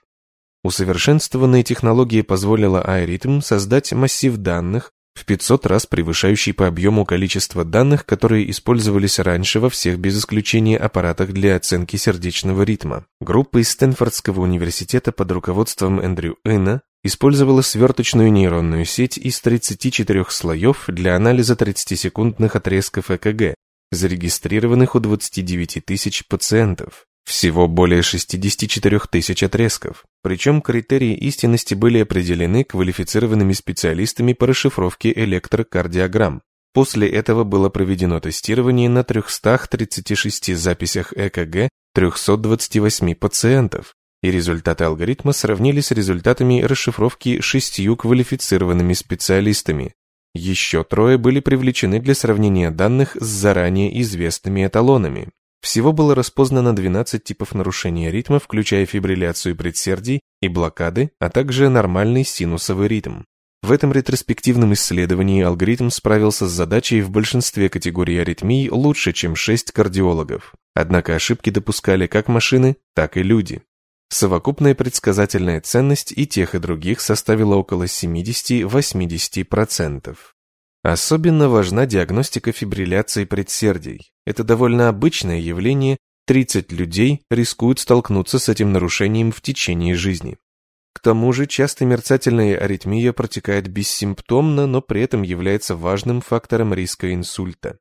Speaker 2: Усовершенствованная технология позволила iRhythm создать массив данных, в 500 раз превышающий по объему количество данных, которые использовались раньше во всех без исключения аппаратах для оценки сердечного ритма. Группа из Стэнфордского университета под руководством Эндрю Эна использовала сверточную нейронную сеть из 34 слоев для анализа 30-секундных отрезков ЭКГ, зарегистрированных у 29 тысяч пациентов. Всего более 64 тысяч отрезков. Причем критерии истинности были определены квалифицированными специалистами по расшифровке электрокардиограмм. После этого было проведено тестирование на 336 записях ЭКГ 328 пациентов, и результаты алгоритма сравнили с результатами расшифровки шестью квалифицированными специалистами. Еще трое были привлечены для сравнения данных с заранее известными эталонами. Всего было распознано 12 типов нарушения ритма, включая фибрилляцию предсердий и блокады, а также нормальный синусовый ритм. В этом ретроспективном исследовании алгоритм справился с задачей в большинстве категорий аритмий лучше, чем 6 кардиологов. Однако ошибки допускали как машины, так и люди. Совокупная предсказательная ценность и тех, и других составила около 70-80%. Особенно важна диагностика фибрилляции предсердий. Это довольно обычное явление, 30 людей рискуют столкнуться с этим нарушением в течение жизни. К тому же часто мерцательная аритмия протекает бессимптомно, но при этом является важным фактором риска инсульта.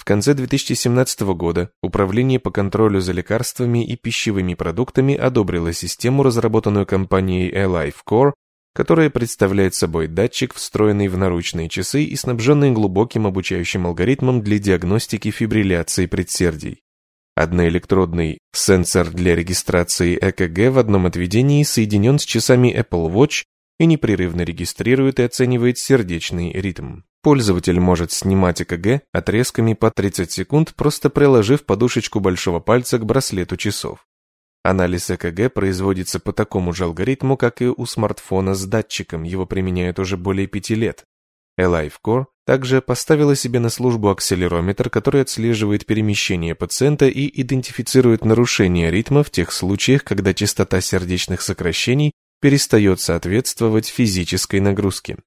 Speaker 2: В конце 2017 года Управление по контролю за лекарствами и пищевыми продуктами одобрило систему, разработанную компанией AliveCore которая представляет собой датчик, встроенный в наручные часы и снабженный глубоким обучающим алгоритмом для диагностики фибрилляции предсердий. Одноэлектродный сенсор для регистрации ЭКГ в одном отведении соединен с часами Apple Watch и непрерывно регистрирует и оценивает сердечный ритм. Пользователь может снимать ЭКГ отрезками по 30 секунд, просто приложив подушечку большого пальца к браслету часов. Анализ ЭКГ производится по такому же алгоритму, как и у смартфона с датчиком, его применяют уже более пяти лет. AliveCore также поставила себе на службу акселерометр, который отслеживает перемещение пациента и идентифицирует нарушение ритма в тех случаях, когда частота сердечных сокращений перестает соответствовать физической нагрузке.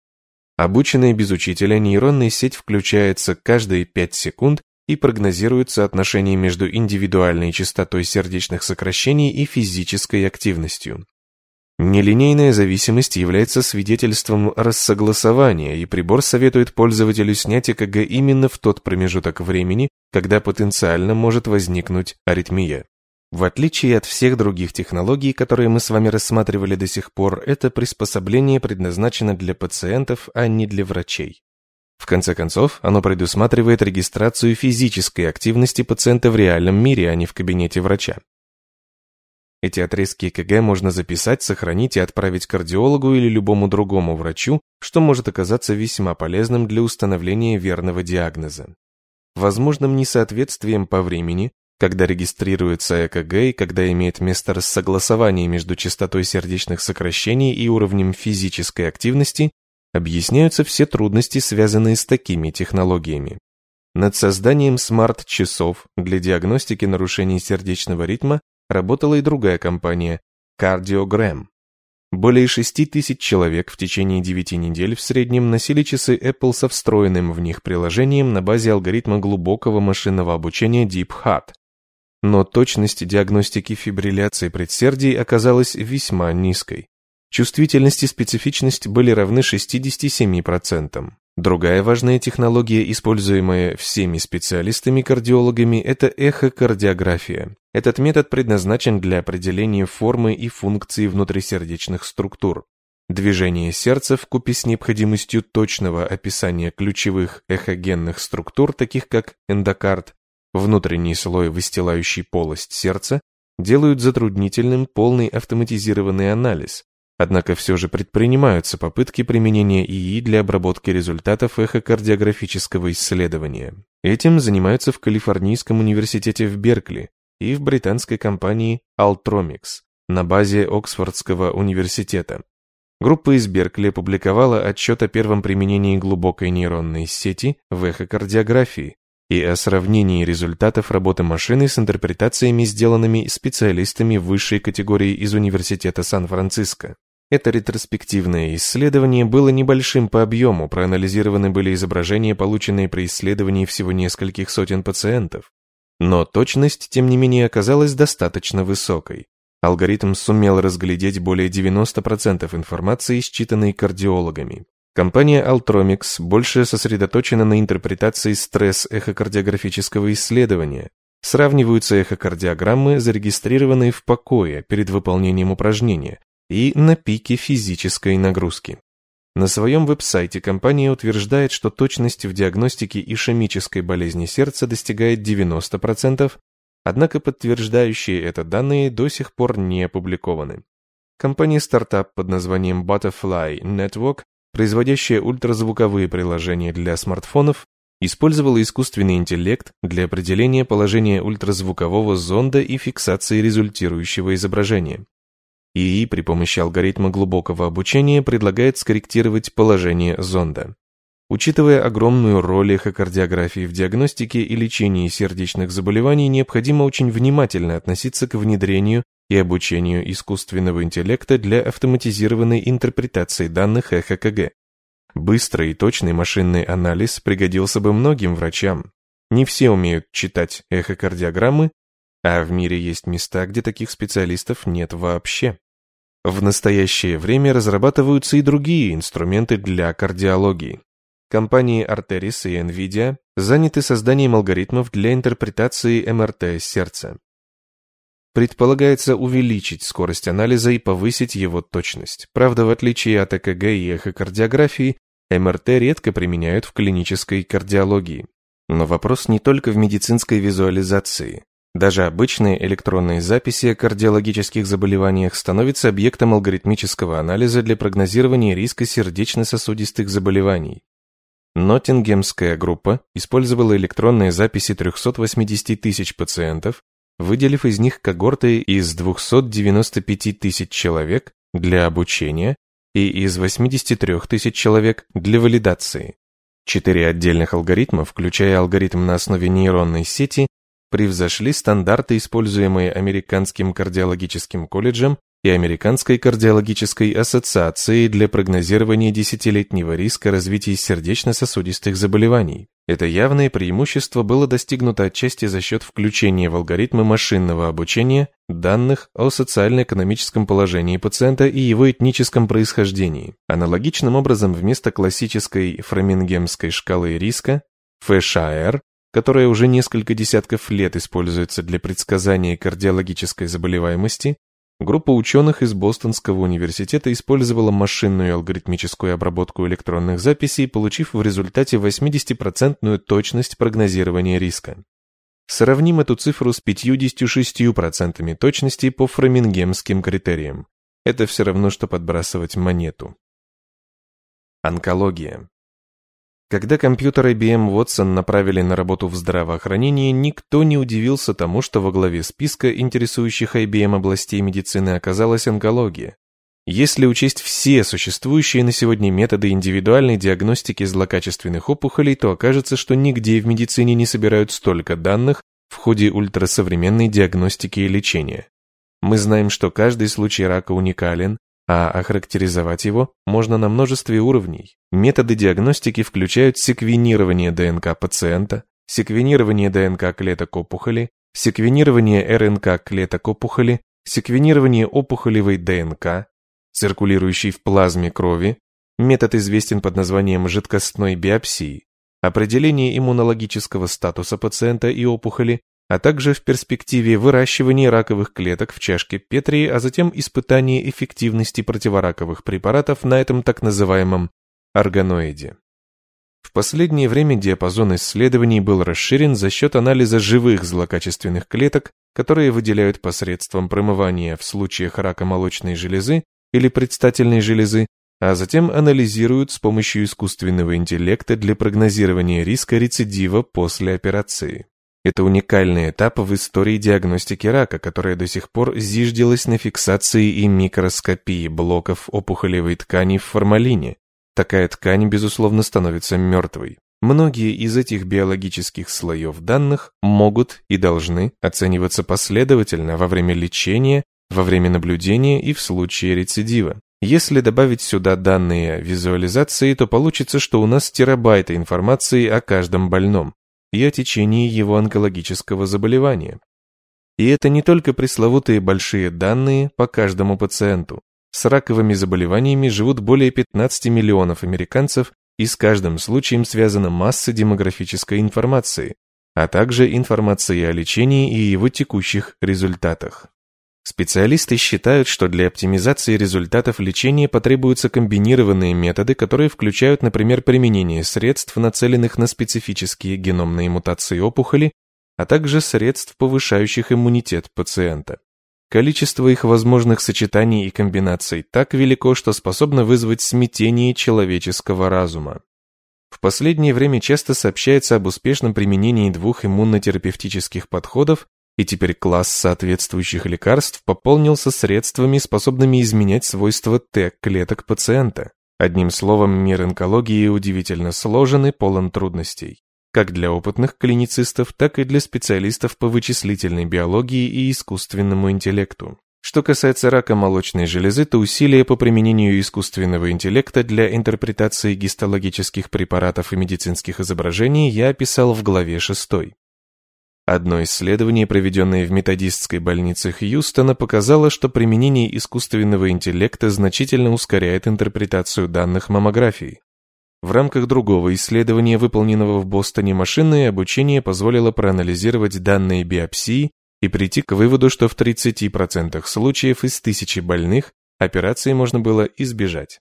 Speaker 2: Обученная без учителя нейронная сеть включается каждые 5 секунд и прогнозирует соотношение между индивидуальной частотой сердечных сокращений и физической активностью. Нелинейная зависимость является свидетельством рассогласования, и прибор советует пользователю снять ЭКГ именно в тот промежуток времени, когда потенциально может возникнуть аритмия. В отличие от всех других технологий, которые мы с вами рассматривали до сих пор, это приспособление предназначено для пациентов, а не для врачей. В конце концов, оно предусматривает регистрацию физической активности пациента в реальном мире, а не в кабинете врача. Эти отрезки КГ можно записать, сохранить и отправить кардиологу или любому другому врачу, что может оказаться весьма полезным для установления верного диагноза. Возможным несоответствием по времени, когда регистрируется ЭКГ и когда имеет место рассогласование между частотой сердечных сокращений и уровнем физической активности, объясняются все трудности, связанные с такими технологиями. Над созданием смарт-часов для диагностики нарушений сердечного ритма работала и другая компания – Cardiogram. Более 6 тысяч человек в течение 9 недель в среднем носили часы Apple со встроенным в них приложением на базе алгоритма глубокого машинного обучения Deep Heart. Но точность диагностики фибрилляции предсердий оказалась весьма низкой. Чувствительность и специфичность были равны 67%. Другая важная технология, используемая всеми специалистами-кардиологами, это эхокардиография. Этот метод предназначен для определения формы и функции внутрисердечных структур. Движение сердца в купе с необходимостью точного описания ключевых эхогенных структур, таких как эндокард, внутренний слой, выстилающий полость сердца, делают затруднительным полный автоматизированный анализ, однако все же предпринимаются попытки применения ИИ для обработки результатов эхокардиографического исследования. Этим занимаются в Калифорнийском университете в Беркли и в британской компании Altromics на базе Оксфордского университета. Группа из Беркли опубликовала отчет о первом применении глубокой нейронной сети в эхокардиографии и о сравнении результатов работы машины с интерпретациями, сделанными специалистами высшей категории из Университета Сан-Франциско. Это ретроспективное исследование было небольшим по объему, проанализированы были изображения, полученные при исследовании всего нескольких сотен пациентов. Но точность, тем не менее, оказалась достаточно высокой. Алгоритм сумел разглядеть более 90% информации, считанной кардиологами. Компания Altromix больше сосредоточена на интерпретации стресс-эхокардиографического исследования. Сравниваются эхокардиограммы, зарегистрированные в покое перед выполнением упражнения, и на пике физической нагрузки. На своем веб-сайте компания утверждает, что точность в диагностике ишемической болезни сердца достигает 90%, Однако подтверждающие это данные до сих пор не опубликованы. Компания-стартап под названием Butterfly Network, производящая ультразвуковые приложения для смартфонов, использовала искусственный интеллект для определения положения ультразвукового зонда и фиксации результирующего изображения. ИИ при помощи алгоритма глубокого обучения предлагает скорректировать положение зонда. Учитывая огромную роль эхокардиографии в диагностике и лечении сердечных заболеваний, необходимо очень внимательно относиться к внедрению и обучению искусственного интеллекта для автоматизированной интерпретации данных ЭХКГ. Быстрый и точный машинный анализ пригодился бы многим врачам. Не все умеют читать эхокардиограммы, а в мире есть места, где таких специалистов нет вообще. В настоящее время разрабатываются и другие инструменты для кардиологии. Компании Arteris и Nvidia заняты созданием алгоритмов для интерпретации МРТ сердца. Предполагается увеличить скорость анализа и повысить его точность. Правда, в отличие от ЭКГ и эхокардиографии, МРТ редко применяют в клинической кардиологии. Но вопрос не только в медицинской визуализации. Даже обычные электронные записи о кардиологических заболеваниях становятся объектом алгоритмического анализа для прогнозирования риска сердечно-сосудистых заболеваний. Ноттингемская группа использовала электронные записи 380 тысяч пациентов, выделив из них когорты из 295 тысяч человек для обучения и из 83 тысяч человек для валидации. Четыре отдельных алгоритма, включая алгоритм на основе нейронной сети, превзошли стандарты, используемые Американским кардиологическим колледжем и Американской кардиологической ассоциацией для прогнозирования десятилетнего риска развития сердечно-сосудистых заболеваний. Это явное преимущество было достигнуто отчасти за счет включения в алгоритмы машинного обучения данных о социально-экономическом положении пациента и его этническом происхождении. Аналогичным образом вместо классической фрамингемской шкалы риска ФШР которая уже несколько десятков лет используется для предсказания кардиологической заболеваемости, Группа ученых из Бостонского университета использовала машинную алгоритмическую обработку электронных записей, получив в результате 80% точность прогнозирования риска. Сравним эту цифру с 56% точности по фрамингемским критериям. Это все равно, что подбрасывать монету. Онкология. Когда компьютер IBM Watson направили на работу в здравоохранении, никто не удивился тому, что во главе списка интересующих IBM областей медицины оказалась онкология. Если учесть все существующие на сегодня методы индивидуальной диагностики злокачественных опухолей, то окажется, что нигде в медицине не собирают столько данных в ходе ультрасовременной диагностики и лечения. Мы знаем, что каждый случай рака уникален, а охарактеризовать его можно на множестве уровней. Методы диагностики включают секвенирование ДНК пациента, секвенирование ДНК клеток опухоли, секвенирование РНК клеток опухоли, секвенирование опухолевой ДНК, циркулирующей в плазме крови, метод известен под названием жидкостной биопсии, определение иммунологического статуса пациента и опухоли, а также в перспективе выращивания раковых клеток в чашке Петри, а затем испытания эффективности противораковых препаратов на этом так называемом органоиде. В последнее время диапазон исследований был расширен за счет анализа живых злокачественных клеток, которые выделяют посредством промывания в случаях рака молочной железы или предстательной железы, а затем анализируют с помощью искусственного интеллекта для прогнозирования риска рецидива после операции. Это уникальный этап в истории диагностики рака, которая до сих пор зиждилась на фиксации и микроскопии блоков опухолевой ткани в формалине. Такая ткань, безусловно, становится мертвой. Многие из этих биологических слоев данных могут и должны оцениваться последовательно во время лечения, во время наблюдения и в случае рецидива. Если добавить сюда данные визуализации, то получится, что у нас терабайты информации о каждом больном и о течении его онкологического заболевания. И это не только пресловутые большие данные по каждому пациенту. С раковыми заболеваниями живут более 15 миллионов американцев, и с каждым случаем связана масса демографической информации, а также информации о лечении и его текущих результатах. Специалисты считают, что для оптимизации результатов лечения потребуются комбинированные методы, которые включают, например, применение средств, нацеленных на специфические геномные мутации опухоли, а также средств, повышающих иммунитет пациента. Количество их возможных сочетаний и комбинаций так велико, что способно вызвать смятение человеческого разума. В последнее время часто сообщается об успешном применении двух иммунотерапевтических подходов, и теперь класс соответствующих лекарств пополнился средствами, способными изменять свойства Т-клеток пациента. Одним словом, мир онкологии удивительно сложен и полон трудностей, как для опытных клиницистов, так и для специалистов по вычислительной биологии и искусственному интеллекту. Что касается рака молочной железы, то усилия по применению искусственного интеллекта для интерпретации гистологических препаратов и медицинских изображений я описал в главе 6. Одно исследование, проведенное в методистской больнице Хьюстона, показало, что применение искусственного интеллекта значительно ускоряет интерпретацию данных маммографии. В рамках другого исследования, выполненного в Бостоне, машинное обучение позволило проанализировать данные биопсии и прийти к выводу, что в 30% случаев из тысячи больных операции можно было избежать.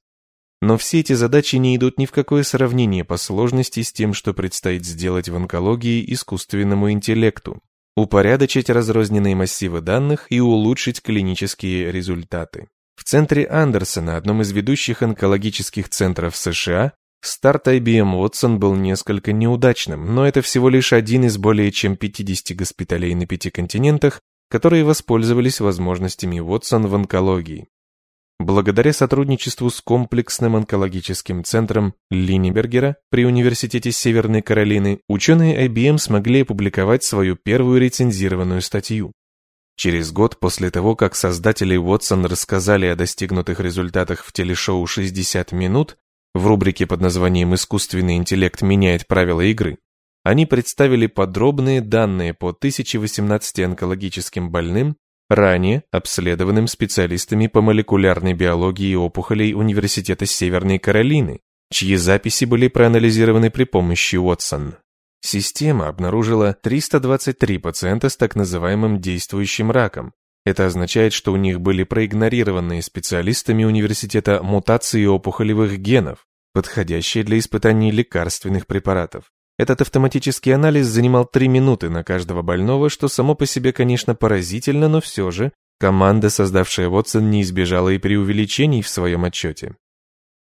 Speaker 2: Но все эти задачи не идут ни в какое сравнение по сложности с тем, что предстоит сделать в онкологии искусственному интеллекту. Упорядочить разрозненные массивы данных и улучшить клинические результаты. В центре Андерсона, одном из ведущих онкологических центров США, старт IBM Watson был несколько неудачным, но это всего лишь один из более чем 50 госпиталей на пяти континентах, которые воспользовались возможностями Watson в онкологии. Благодаря сотрудничеству с комплексным онкологическим центром Линнебергера при Университете Северной Каролины, ученые IBM смогли опубликовать свою первую рецензированную статью. Через год после того, как создатели Watson рассказали о достигнутых результатах в телешоу «60 минут», в рубрике под названием «Искусственный интеллект меняет правила игры», они представили подробные данные по 1018 онкологическим больным ранее обследованным специалистами по молекулярной биологии опухолей Университета Северной Каролины, чьи записи были проанализированы при помощи Уотсон. Система обнаружила 323 пациента с так называемым действующим раком. Это означает, что у них были проигнорированные специалистами университета мутации опухолевых генов, подходящие для испытаний лекарственных препаратов. Этот автоматический анализ занимал 3 минуты на каждого больного, что само по себе, конечно, поразительно, но все же команда, создавшая Watson, не избежала и преувеличений в своем отчете.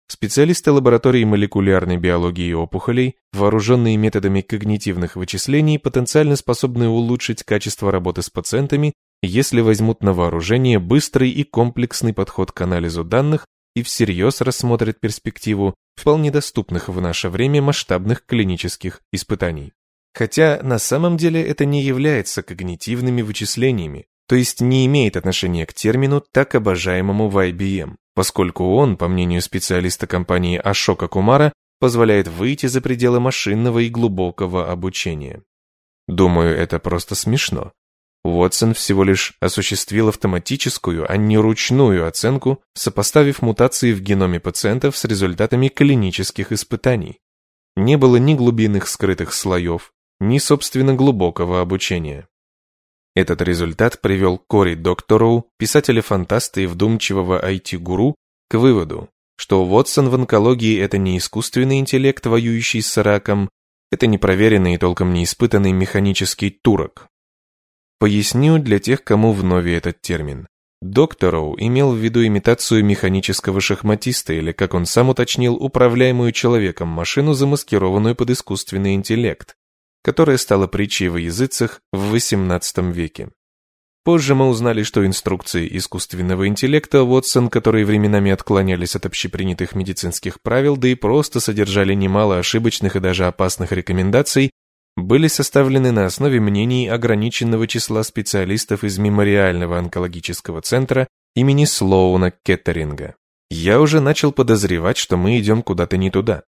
Speaker 2: Специалисты лаборатории молекулярной биологии опухолей, вооруженные методами когнитивных вычислений, потенциально способны улучшить качество работы с пациентами, если возьмут на вооружение быстрый и комплексный подход к анализу данных и всерьез рассмотрит перспективу вполне доступных в наше время масштабных клинических испытаний. Хотя на самом деле это не является когнитивными вычислениями, то есть не имеет отношения к термину, так обожаемому в IBM, поскольку он, по мнению специалиста компании Ашока Кумара, позволяет выйти за пределы машинного и глубокого обучения. Думаю, это просто смешно. Уотсон всего лишь осуществил автоматическую, а не ручную оценку, сопоставив мутации в геноме пациентов с результатами клинических испытаний. Не было ни глубинных скрытых слоев, ни, собственно, глубокого обучения. Этот результат привел Кори Доктороу, писателя-фантаста и вдумчивого IT-гуру, к выводу, что Вотсон в онкологии – это не искусственный интеллект, воюющий с раком, это непроверенный и толком не испытанный механический турок. Поясню для тех, кому вновь этот термин. Доктороу имел в виду имитацию механического шахматиста или, как он сам уточнил, управляемую человеком машину, замаскированную под искусственный интеллект, которая стала притчей во языцах в XVIII веке. Позже мы узнали, что инструкции искусственного интеллекта Watson, которые временами отклонялись от общепринятых медицинских правил, да и просто содержали немало ошибочных и даже опасных рекомендаций, были составлены на основе мнений ограниченного числа специалистов из Мемориального онкологического центра имени Слоуна Кеттеринга. Я уже начал подозревать, что мы идем куда-то не туда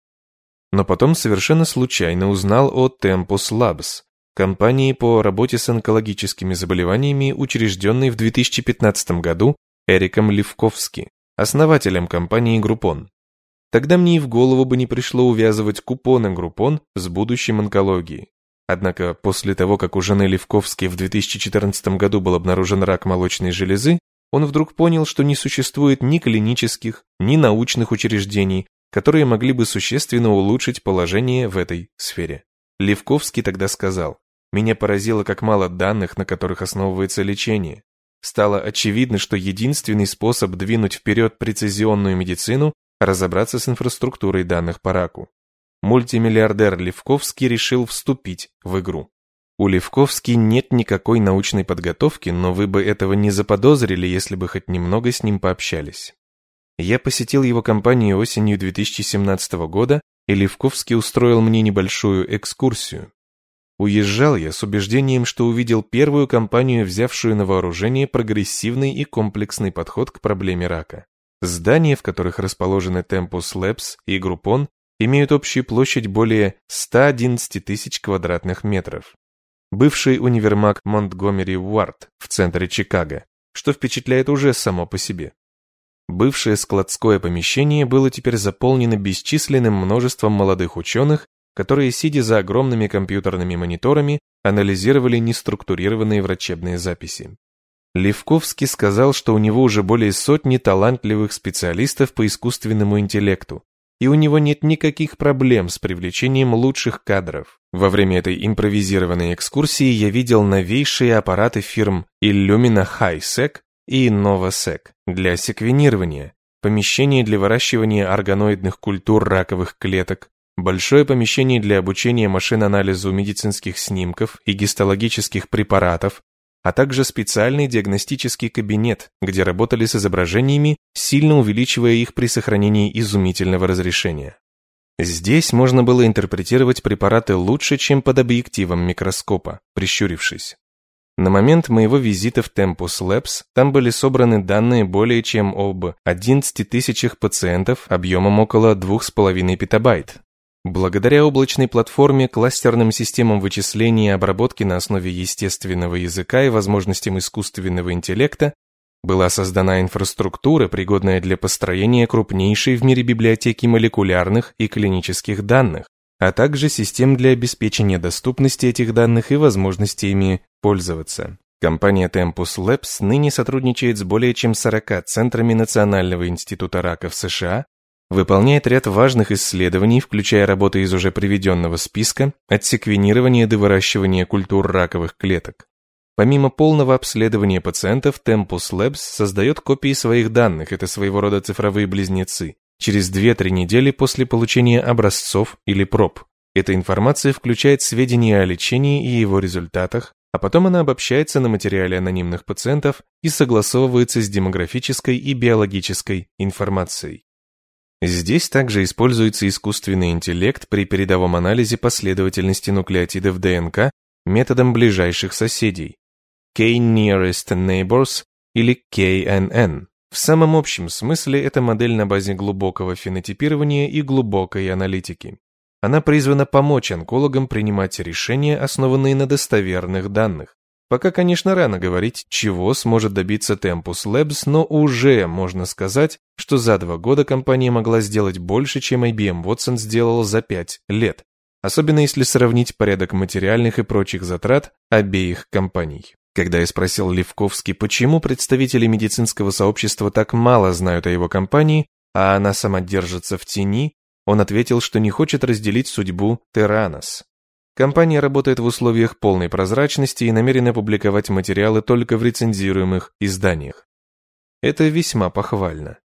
Speaker 2: но потом совершенно случайно узнал о Tempus Labs, компании по работе с онкологическими заболеваниями, учрежденной в 2015 году Эриком Левковски, основателем компании Группон. Тогда мне и в голову бы не пришло увязывать купоны Группон с будущим онкологии. Однако после того, как у жены Левковски в 2014 году был обнаружен рак молочной железы, он вдруг понял, что не существует ни клинических, ни научных учреждений, которые могли бы существенно улучшить положение в этой сфере. Левковский тогда сказал, «Меня поразило, как мало данных, на которых основывается лечение. Стало очевидно, что единственный способ двинуть вперед прецизионную медицину – разобраться с инфраструктурой данных по раку. Мультимиллиардер Левковский решил вступить в игру. У Левковски нет никакой научной подготовки, но вы бы этого не заподозрили, если бы хоть немного с ним пообщались. Я посетил его компанию осенью 2017 года, и Левковский устроил мне небольшую экскурсию. Уезжал я с убеждением, что увидел первую компанию, взявшую на вооружение прогрессивный и комплексный подход к проблеме рака. Здания, в которых расположены Tempus Labs и Groupon, имеют общую площадь более 111 тысяч квадратных метров. Бывший универмаг Монтгомери Уарт в центре Чикаго, что впечатляет уже само по себе. Бывшее складское помещение было теперь заполнено бесчисленным множеством молодых ученых, которые, сидя за огромными компьютерными мониторами, анализировали неструктурированные врачебные записи. Левковский сказал, что у него уже более сотни талантливых специалистов по искусственному интеллекту, и у него нет никаких проблем с привлечением лучших кадров. Во время этой импровизированной экскурсии я видел новейшие аппараты фирм Illumina HiSec и Novosec для секвенирования, помещение для выращивания органоидных культур раковых клеток, большое помещение для обучения машин-анализу медицинских снимков и гистологических препаратов, а также специальный диагностический кабинет, где работали с изображениями, сильно увеличивая их при сохранении изумительного разрешения. Здесь можно было интерпретировать препараты лучше, чем под объективом микроскопа, прищурившись. На момент моего визита в Tempus Labs там были собраны данные более чем об 11 тысячах пациентов объемом около 2,5 петабайт. Благодаря облачной платформе, кластерным системам вычисления и обработки на основе естественного языка и возможностям искусственного интеллекта была создана инфраструктура, пригодная для построения крупнейшей в мире библиотеки молекулярных и клинических данных, а также систем для обеспечения доступности этих данных и возможности ими пользоваться. Компания Tempus Labs ныне сотрудничает с более чем 40 центрами Национального института рака в США, выполняет ряд важных исследований, включая работы из уже приведенного списка от секвенирования до выращивания культур раковых клеток. Помимо полного обследования пациентов, Tempus Labs создает копии своих данных, это своего рода цифровые близнецы, через 2-3 недели после получения образцов или проб. Эта информация включает сведения о лечении и его результатах, а потом она обобщается на материале анонимных пациентов и согласовывается с демографической и биологической информацией. Здесь также используется искусственный интеллект при передовом анализе последовательности нуклеотидов ДНК методом ближайших соседей K-Nearest Neighbors или KNN. В самом общем смысле это модель на базе глубокого фенотипирования и глубокой аналитики. Она призвана помочь онкологам принимать решения, основанные на достоверных данных. Пока, конечно, рано говорить, чего сможет добиться Tempus Labs, но уже можно сказать, что за два года компания могла сделать больше, чем IBM Watson сделала за пять лет, особенно если сравнить порядок материальных и прочих затрат обеих компаний. Когда я спросил Левковский, почему представители медицинского сообщества так мало знают о его компании, а она сама держится в тени, он ответил, что не хочет разделить судьбу Терранос. Компания работает в условиях полной прозрачности и намерена публиковать материалы только в рецензируемых изданиях. Это весьма похвально.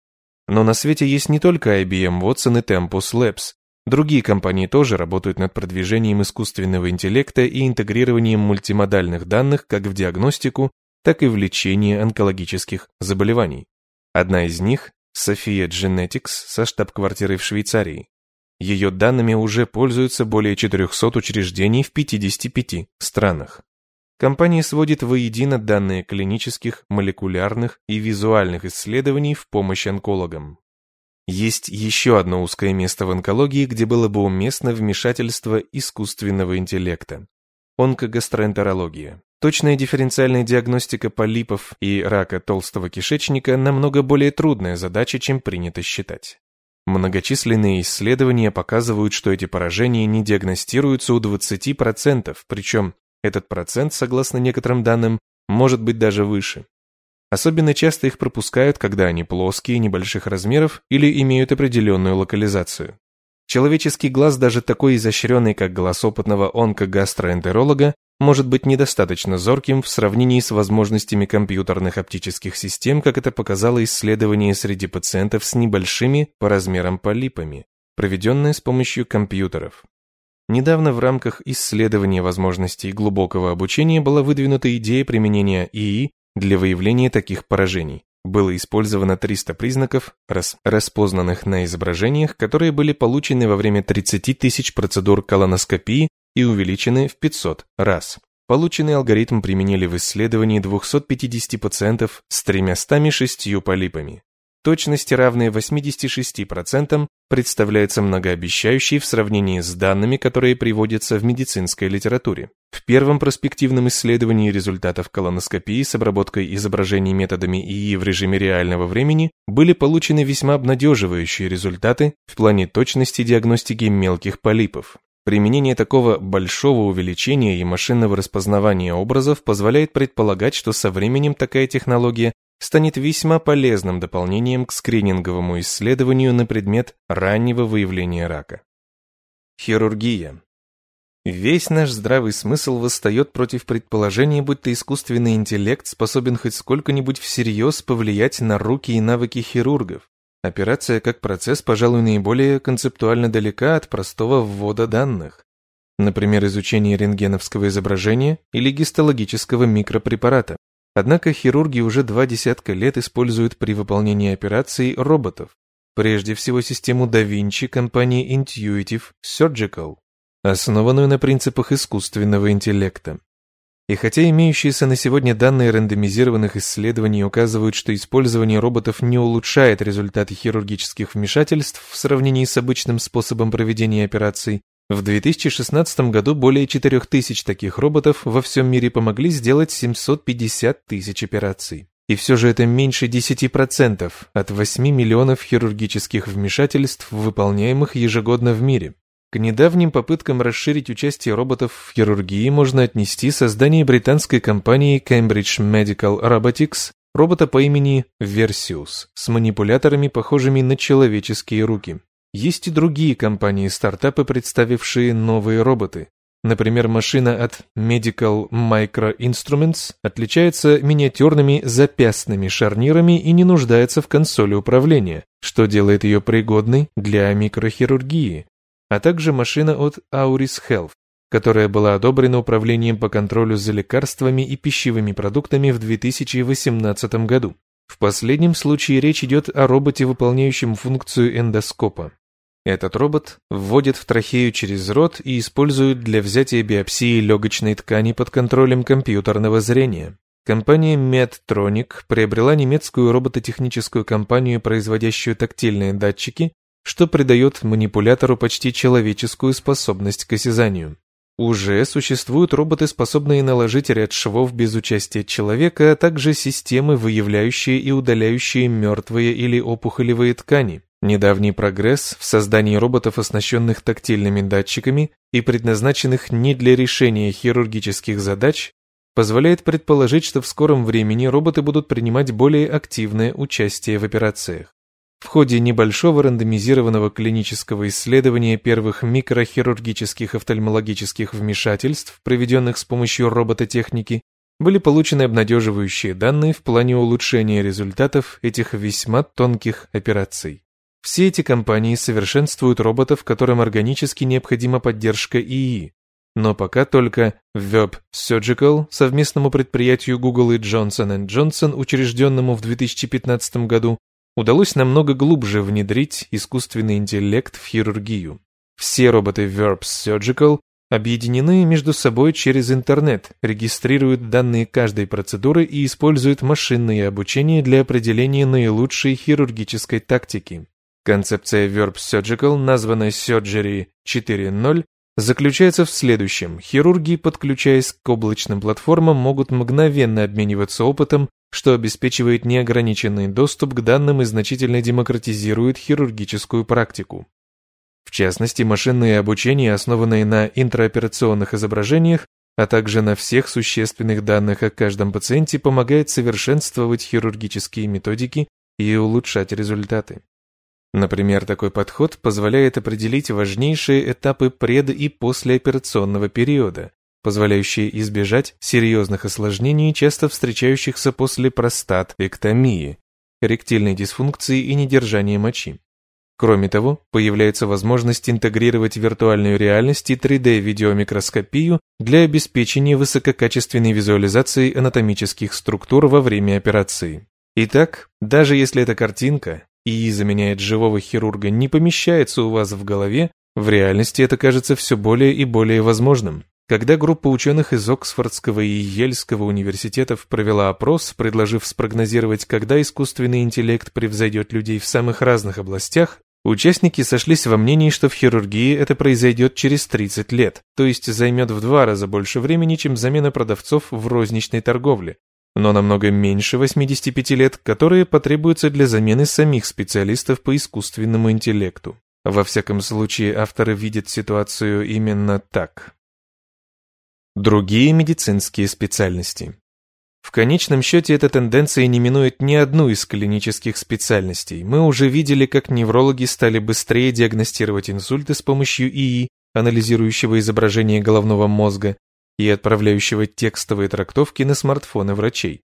Speaker 2: Но на свете есть не только IBM Watson и Tempus Labs. Другие компании тоже работают над продвижением искусственного интеллекта и интегрированием мультимодальных данных как в диагностику, так и в лечении онкологических заболеваний. Одна из них – Sophia Genetics со штаб-квартирой в Швейцарии. Ее данными уже пользуются более 400 учреждений в 55 странах. Компания сводит воедино данные клинических, молекулярных и визуальных исследований в помощь онкологам. Есть еще одно узкое место в онкологии, где было бы уместно вмешательство искусственного интеллекта. Онкогастроэнтерология. Точная дифференциальная диагностика полипов и рака толстого кишечника намного более трудная задача, чем принято считать. Многочисленные исследования показывают, что эти поражения не диагностируются у 20%, причем этот процент, согласно некоторым данным, может быть даже выше. Особенно часто их пропускают, когда они плоские, небольших размеров или имеют определенную локализацию. Человеческий глаз, даже такой изощренный, как глаз опытного онкогастроэнтеролога, может быть недостаточно зорким в сравнении с возможностями компьютерных оптических систем, как это показало исследование среди пациентов с небольшими по размерам полипами, проведенное с помощью компьютеров. Недавно в рамках исследования возможностей глубокого обучения была выдвинута идея применения ИИ для выявления таких поражений. Было использовано 300 признаков, рас распознанных на изображениях, которые были получены во время 30 тысяч процедур колоноскопии и увеличены в 500 раз. Полученный алгоритм применили в исследовании 250 пациентов с 306 полипами. Точности, равные 86%, представляется многообещающей в сравнении с данными, которые приводятся в медицинской литературе. В первом проспективном исследовании результатов колоноскопии с обработкой изображений методами ИИ в режиме реального времени были получены весьма обнадеживающие результаты в плане точности диагностики мелких полипов. Применение такого большого увеличения и машинного распознавания образов позволяет предполагать, что со временем такая технология станет весьма полезным дополнением к скрининговому исследованию на предмет раннего выявления рака. Хирургия. Весь наш здравый смысл восстает против предположения, будто искусственный интеллект способен хоть сколько-нибудь всерьез повлиять на руки и навыки хирургов. Операция как процесс, пожалуй, наиболее концептуально далека от простого ввода данных. Например, изучение рентгеновского изображения или гистологического микропрепарата. Однако хирурги уже два десятка лет используют при выполнении операций роботов. Прежде всего систему Da Vinci компании Intuitive Surgical, основанную на принципах искусственного интеллекта. И хотя имеющиеся на сегодня данные рандомизированных исследований указывают, что использование роботов не улучшает результаты хирургических вмешательств в сравнении с обычным способом проведения операций, в 2016 году более 4000 таких роботов во всем мире помогли сделать 750 тысяч операций. И все же это меньше 10% от 8 миллионов хирургических вмешательств, выполняемых ежегодно в мире. К недавним попыткам расширить участие роботов в хирургии можно отнести создание британской компании Cambridge Medical Robotics робота по имени Versius с манипуляторами, похожими на человеческие руки. Есть и другие компании-стартапы, представившие новые роботы. Например, машина от Medical Micro Instruments отличается миниатюрными запястными шарнирами и не нуждается в консоли управления, что делает ее пригодной для микрохирургии а также машина от Auris Health, которая была одобрена Управлением по контролю за лекарствами и пищевыми продуктами в 2018 году. В последнем случае речь идет о роботе, выполняющем функцию эндоскопа. Этот робот вводит в трахею через рот и использует для взятия биопсии легочной ткани под контролем компьютерного зрения. Компания Medtronic приобрела немецкую робототехническую компанию, производящую тактильные датчики, что придает манипулятору почти человеческую способность к осязанию. Уже существуют роботы, способные наложить ряд швов без участия человека, а также системы, выявляющие и удаляющие мертвые или опухолевые ткани. Недавний прогресс в создании роботов, оснащенных тактильными датчиками и предназначенных не для решения хирургических задач, позволяет предположить, что в скором времени роботы будут принимать более активное участие в операциях. В ходе небольшого рандомизированного клинического исследования первых микрохирургических офтальмологических вмешательств, проведенных с помощью робототехники, были получены обнадеживающие данные в плане улучшения результатов этих весьма тонких операций. Все эти компании совершенствуют роботов, которым органически необходима поддержка ИИ, но пока только Verb Surgical, совместному предприятию Google и Johnson Johnson, учрежденному в 2015 году, удалось намного глубже внедрить искусственный интеллект в хирургию. Все роботы Verb Surgical объединены между собой через интернет, регистрируют данные каждой процедуры и используют машинное обучение для определения наилучшей хирургической тактики. Концепция Verb Surgical, названная Surgery 4.0, заключается в следующем. Хирурги, подключаясь к облачным платформам, могут мгновенно обмениваться опытом, что обеспечивает неограниченный доступ к данным и значительно демократизирует хирургическую практику. В частности, машинное обучение, основанное на интраоперационных изображениях, а также на всех существенных данных о каждом пациенте, помогает совершенствовать хирургические методики и улучшать результаты. Например, такой подход позволяет определить важнейшие этапы пред- и послеоперационного периода, позволяющие избежать серьезных осложнений, часто встречающихся после простат-эктомии, эректильной дисфункции и недержания мочи. Кроме того, появляется возможность интегрировать виртуальную реальность и 3D-видеомикроскопию для обеспечения высококачественной визуализации анатомических структур во время операции. Итак, даже если эта картинка, и заменяет живого хирурга, не помещается у вас в голове, в реальности это кажется все более и более возможным. Когда группа ученых из Оксфордского и Ельского университетов провела опрос, предложив спрогнозировать, когда искусственный интеллект превзойдет людей в самых разных областях, Участники сошлись во мнении, что в хирургии это произойдет через 30 лет, то есть займет в два раза больше времени, чем замена продавцов в розничной торговле, но намного меньше 85 лет, которые потребуются для замены самих специалистов по искусственному интеллекту. Во всяком случае, авторы видят ситуацию именно так. Другие медицинские специальности в конечном счете эта тенденция не минует ни одну из клинических специальностей. Мы уже видели, как неврологи стали быстрее диагностировать инсульты с помощью ИИ, анализирующего изображение головного мозга и отправляющего текстовые трактовки на смартфоны врачей.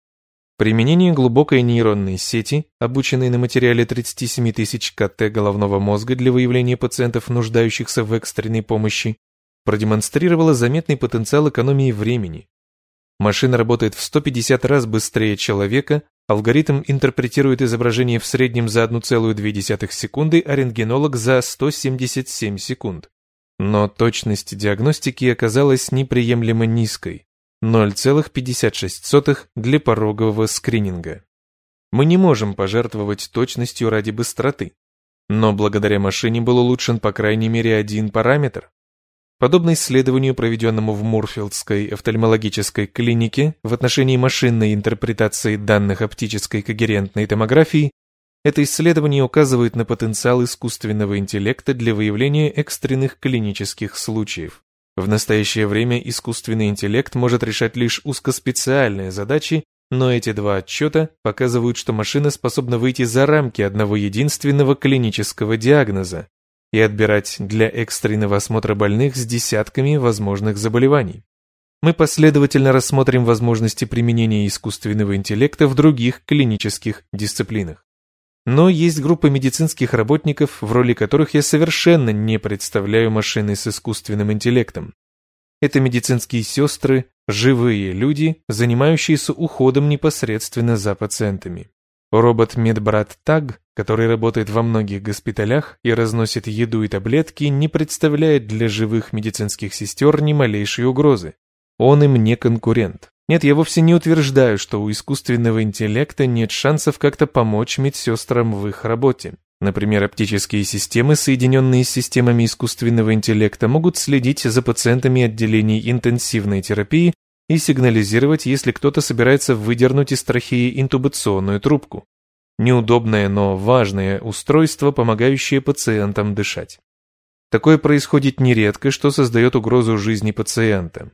Speaker 2: Применение глубокой нейронной сети, обученной на материале 37 тысяч КТ головного мозга для выявления пациентов, нуждающихся в экстренной помощи, продемонстрировало заметный потенциал экономии времени, Машина работает в 150 раз быстрее человека, алгоритм интерпретирует изображение в среднем за 1,2 секунды, а рентгенолог за 177 секунд. Но точность диагностики оказалась неприемлемо низкой – 0,56 для порогового скрининга. Мы не можем пожертвовать точностью ради быстроты, но благодаря машине был улучшен по крайней мере один параметр. Подобно исследованию, проведенному в Мурфилдской офтальмологической клинике в отношении машинной интерпретации данных оптической когерентной томографии, это исследование указывает на потенциал искусственного интеллекта для выявления экстренных клинических случаев. В настоящее время искусственный интеллект может решать лишь узкоспециальные задачи, но эти два отчета показывают, что машина способна выйти за рамки одного единственного клинического диагноза, и отбирать для экстренного осмотра больных с десятками возможных заболеваний. Мы последовательно рассмотрим возможности применения искусственного интеллекта в других клинических дисциплинах. Но есть группа медицинских работников, в роли которых я совершенно не представляю машины с искусственным интеллектом. Это медицинские сестры, живые люди, занимающиеся уходом непосредственно за пациентами. Робот-медбрат Таг, который работает во многих госпиталях и разносит еду и таблетки, не представляет для живых медицинских сестер ни малейшей угрозы. Он им не конкурент. Нет, я вовсе не утверждаю, что у искусственного интеллекта нет шансов как-то помочь медсестрам в их работе. Например, оптические системы, соединенные с системами искусственного интеллекта, могут следить за пациентами отделений интенсивной терапии и сигнализировать, если кто-то собирается выдернуть из трахеи интубационную трубку. Неудобное, но важное устройство, помогающее пациентам дышать. Такое происходит нередко, что создает угрозу жизни пациента.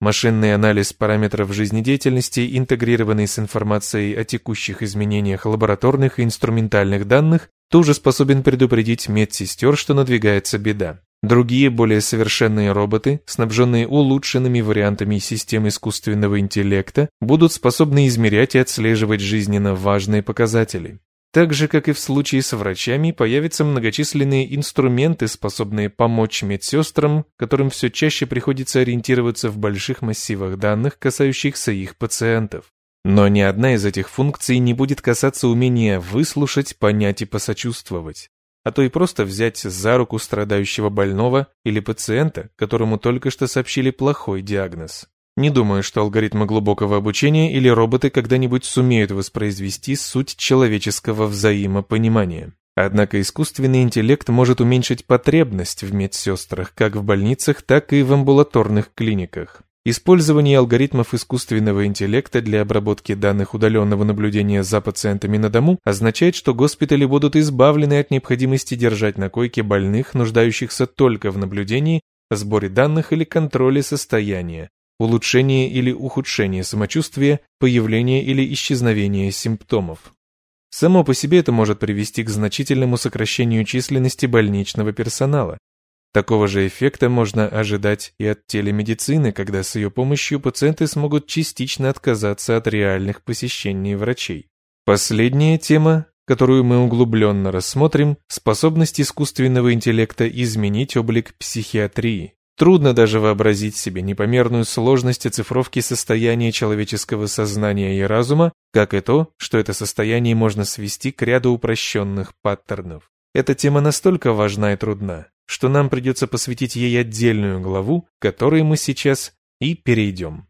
Speaker 2: Машинный анализ параметров жизнедеятельности, интегрированный с информацией о текущих изменениях лабораторных и инструментальных данных, тоже способен предупредить медсестер, что надвигается беда. Другие, более совершенные роботы, снабженные улучшенными вариантами систем искусственного интеллекта, будут способны измерять и отслеживать жизненно важные показатели. Так же, как и в случае с врачами, появятся многочисленные инструменты, способные помочь медсестрам, которым все чаще приходится ориентироваться в больших массивах данных, касающихся их пациентов. Но ни одна из этих функций не будет касаться умения выслушать, понять и посочувствовать, а то и просто взять за руку страдающего больного или пациента, которому только что сообщили плохой диагноз. Не думаю, что алгоритмы глубокого обучения или роботы когда-нибудь сумеют воспроизвести суть человеческого взаимопонимания. Однако искусственный интеллект может уменьшить потребность в медсестрах как в больницах, так и в амбулаторных клиниках. Использование алгоритмов искусственного интеллекта для обработки данных удаленного наблюдения за пациентами на дому означает, что госпитали будут избавлены от необходимости держать на койке больных, нуждающихся только в наблюдении, сборе данных или контроле состояния, улучшение или ухудшение самочувствия, появление или исчезновение симптомов. Само по себе это может привести к значительному сокращению численности больничного персонала. Такого же эффекта можно ожидать и от телемедицины, когда с ее помощью пациенты смогут частично отказаться от реальных посещений врачей. Последняя тема, которую мы углубленно рассмотрим, способность искусственного интеллекта изменить облик психиатрии. Трудно даже вообразить себе непомерную сложность оцифровки состояния человеческого сознания и разума, как и то, что это состояние можно свести к ряду упрощенных паттернов. Эта тема настолько важна и трудна, что нам придется посвятить ей отдельную главу, к которой мы сейчас и перейдем.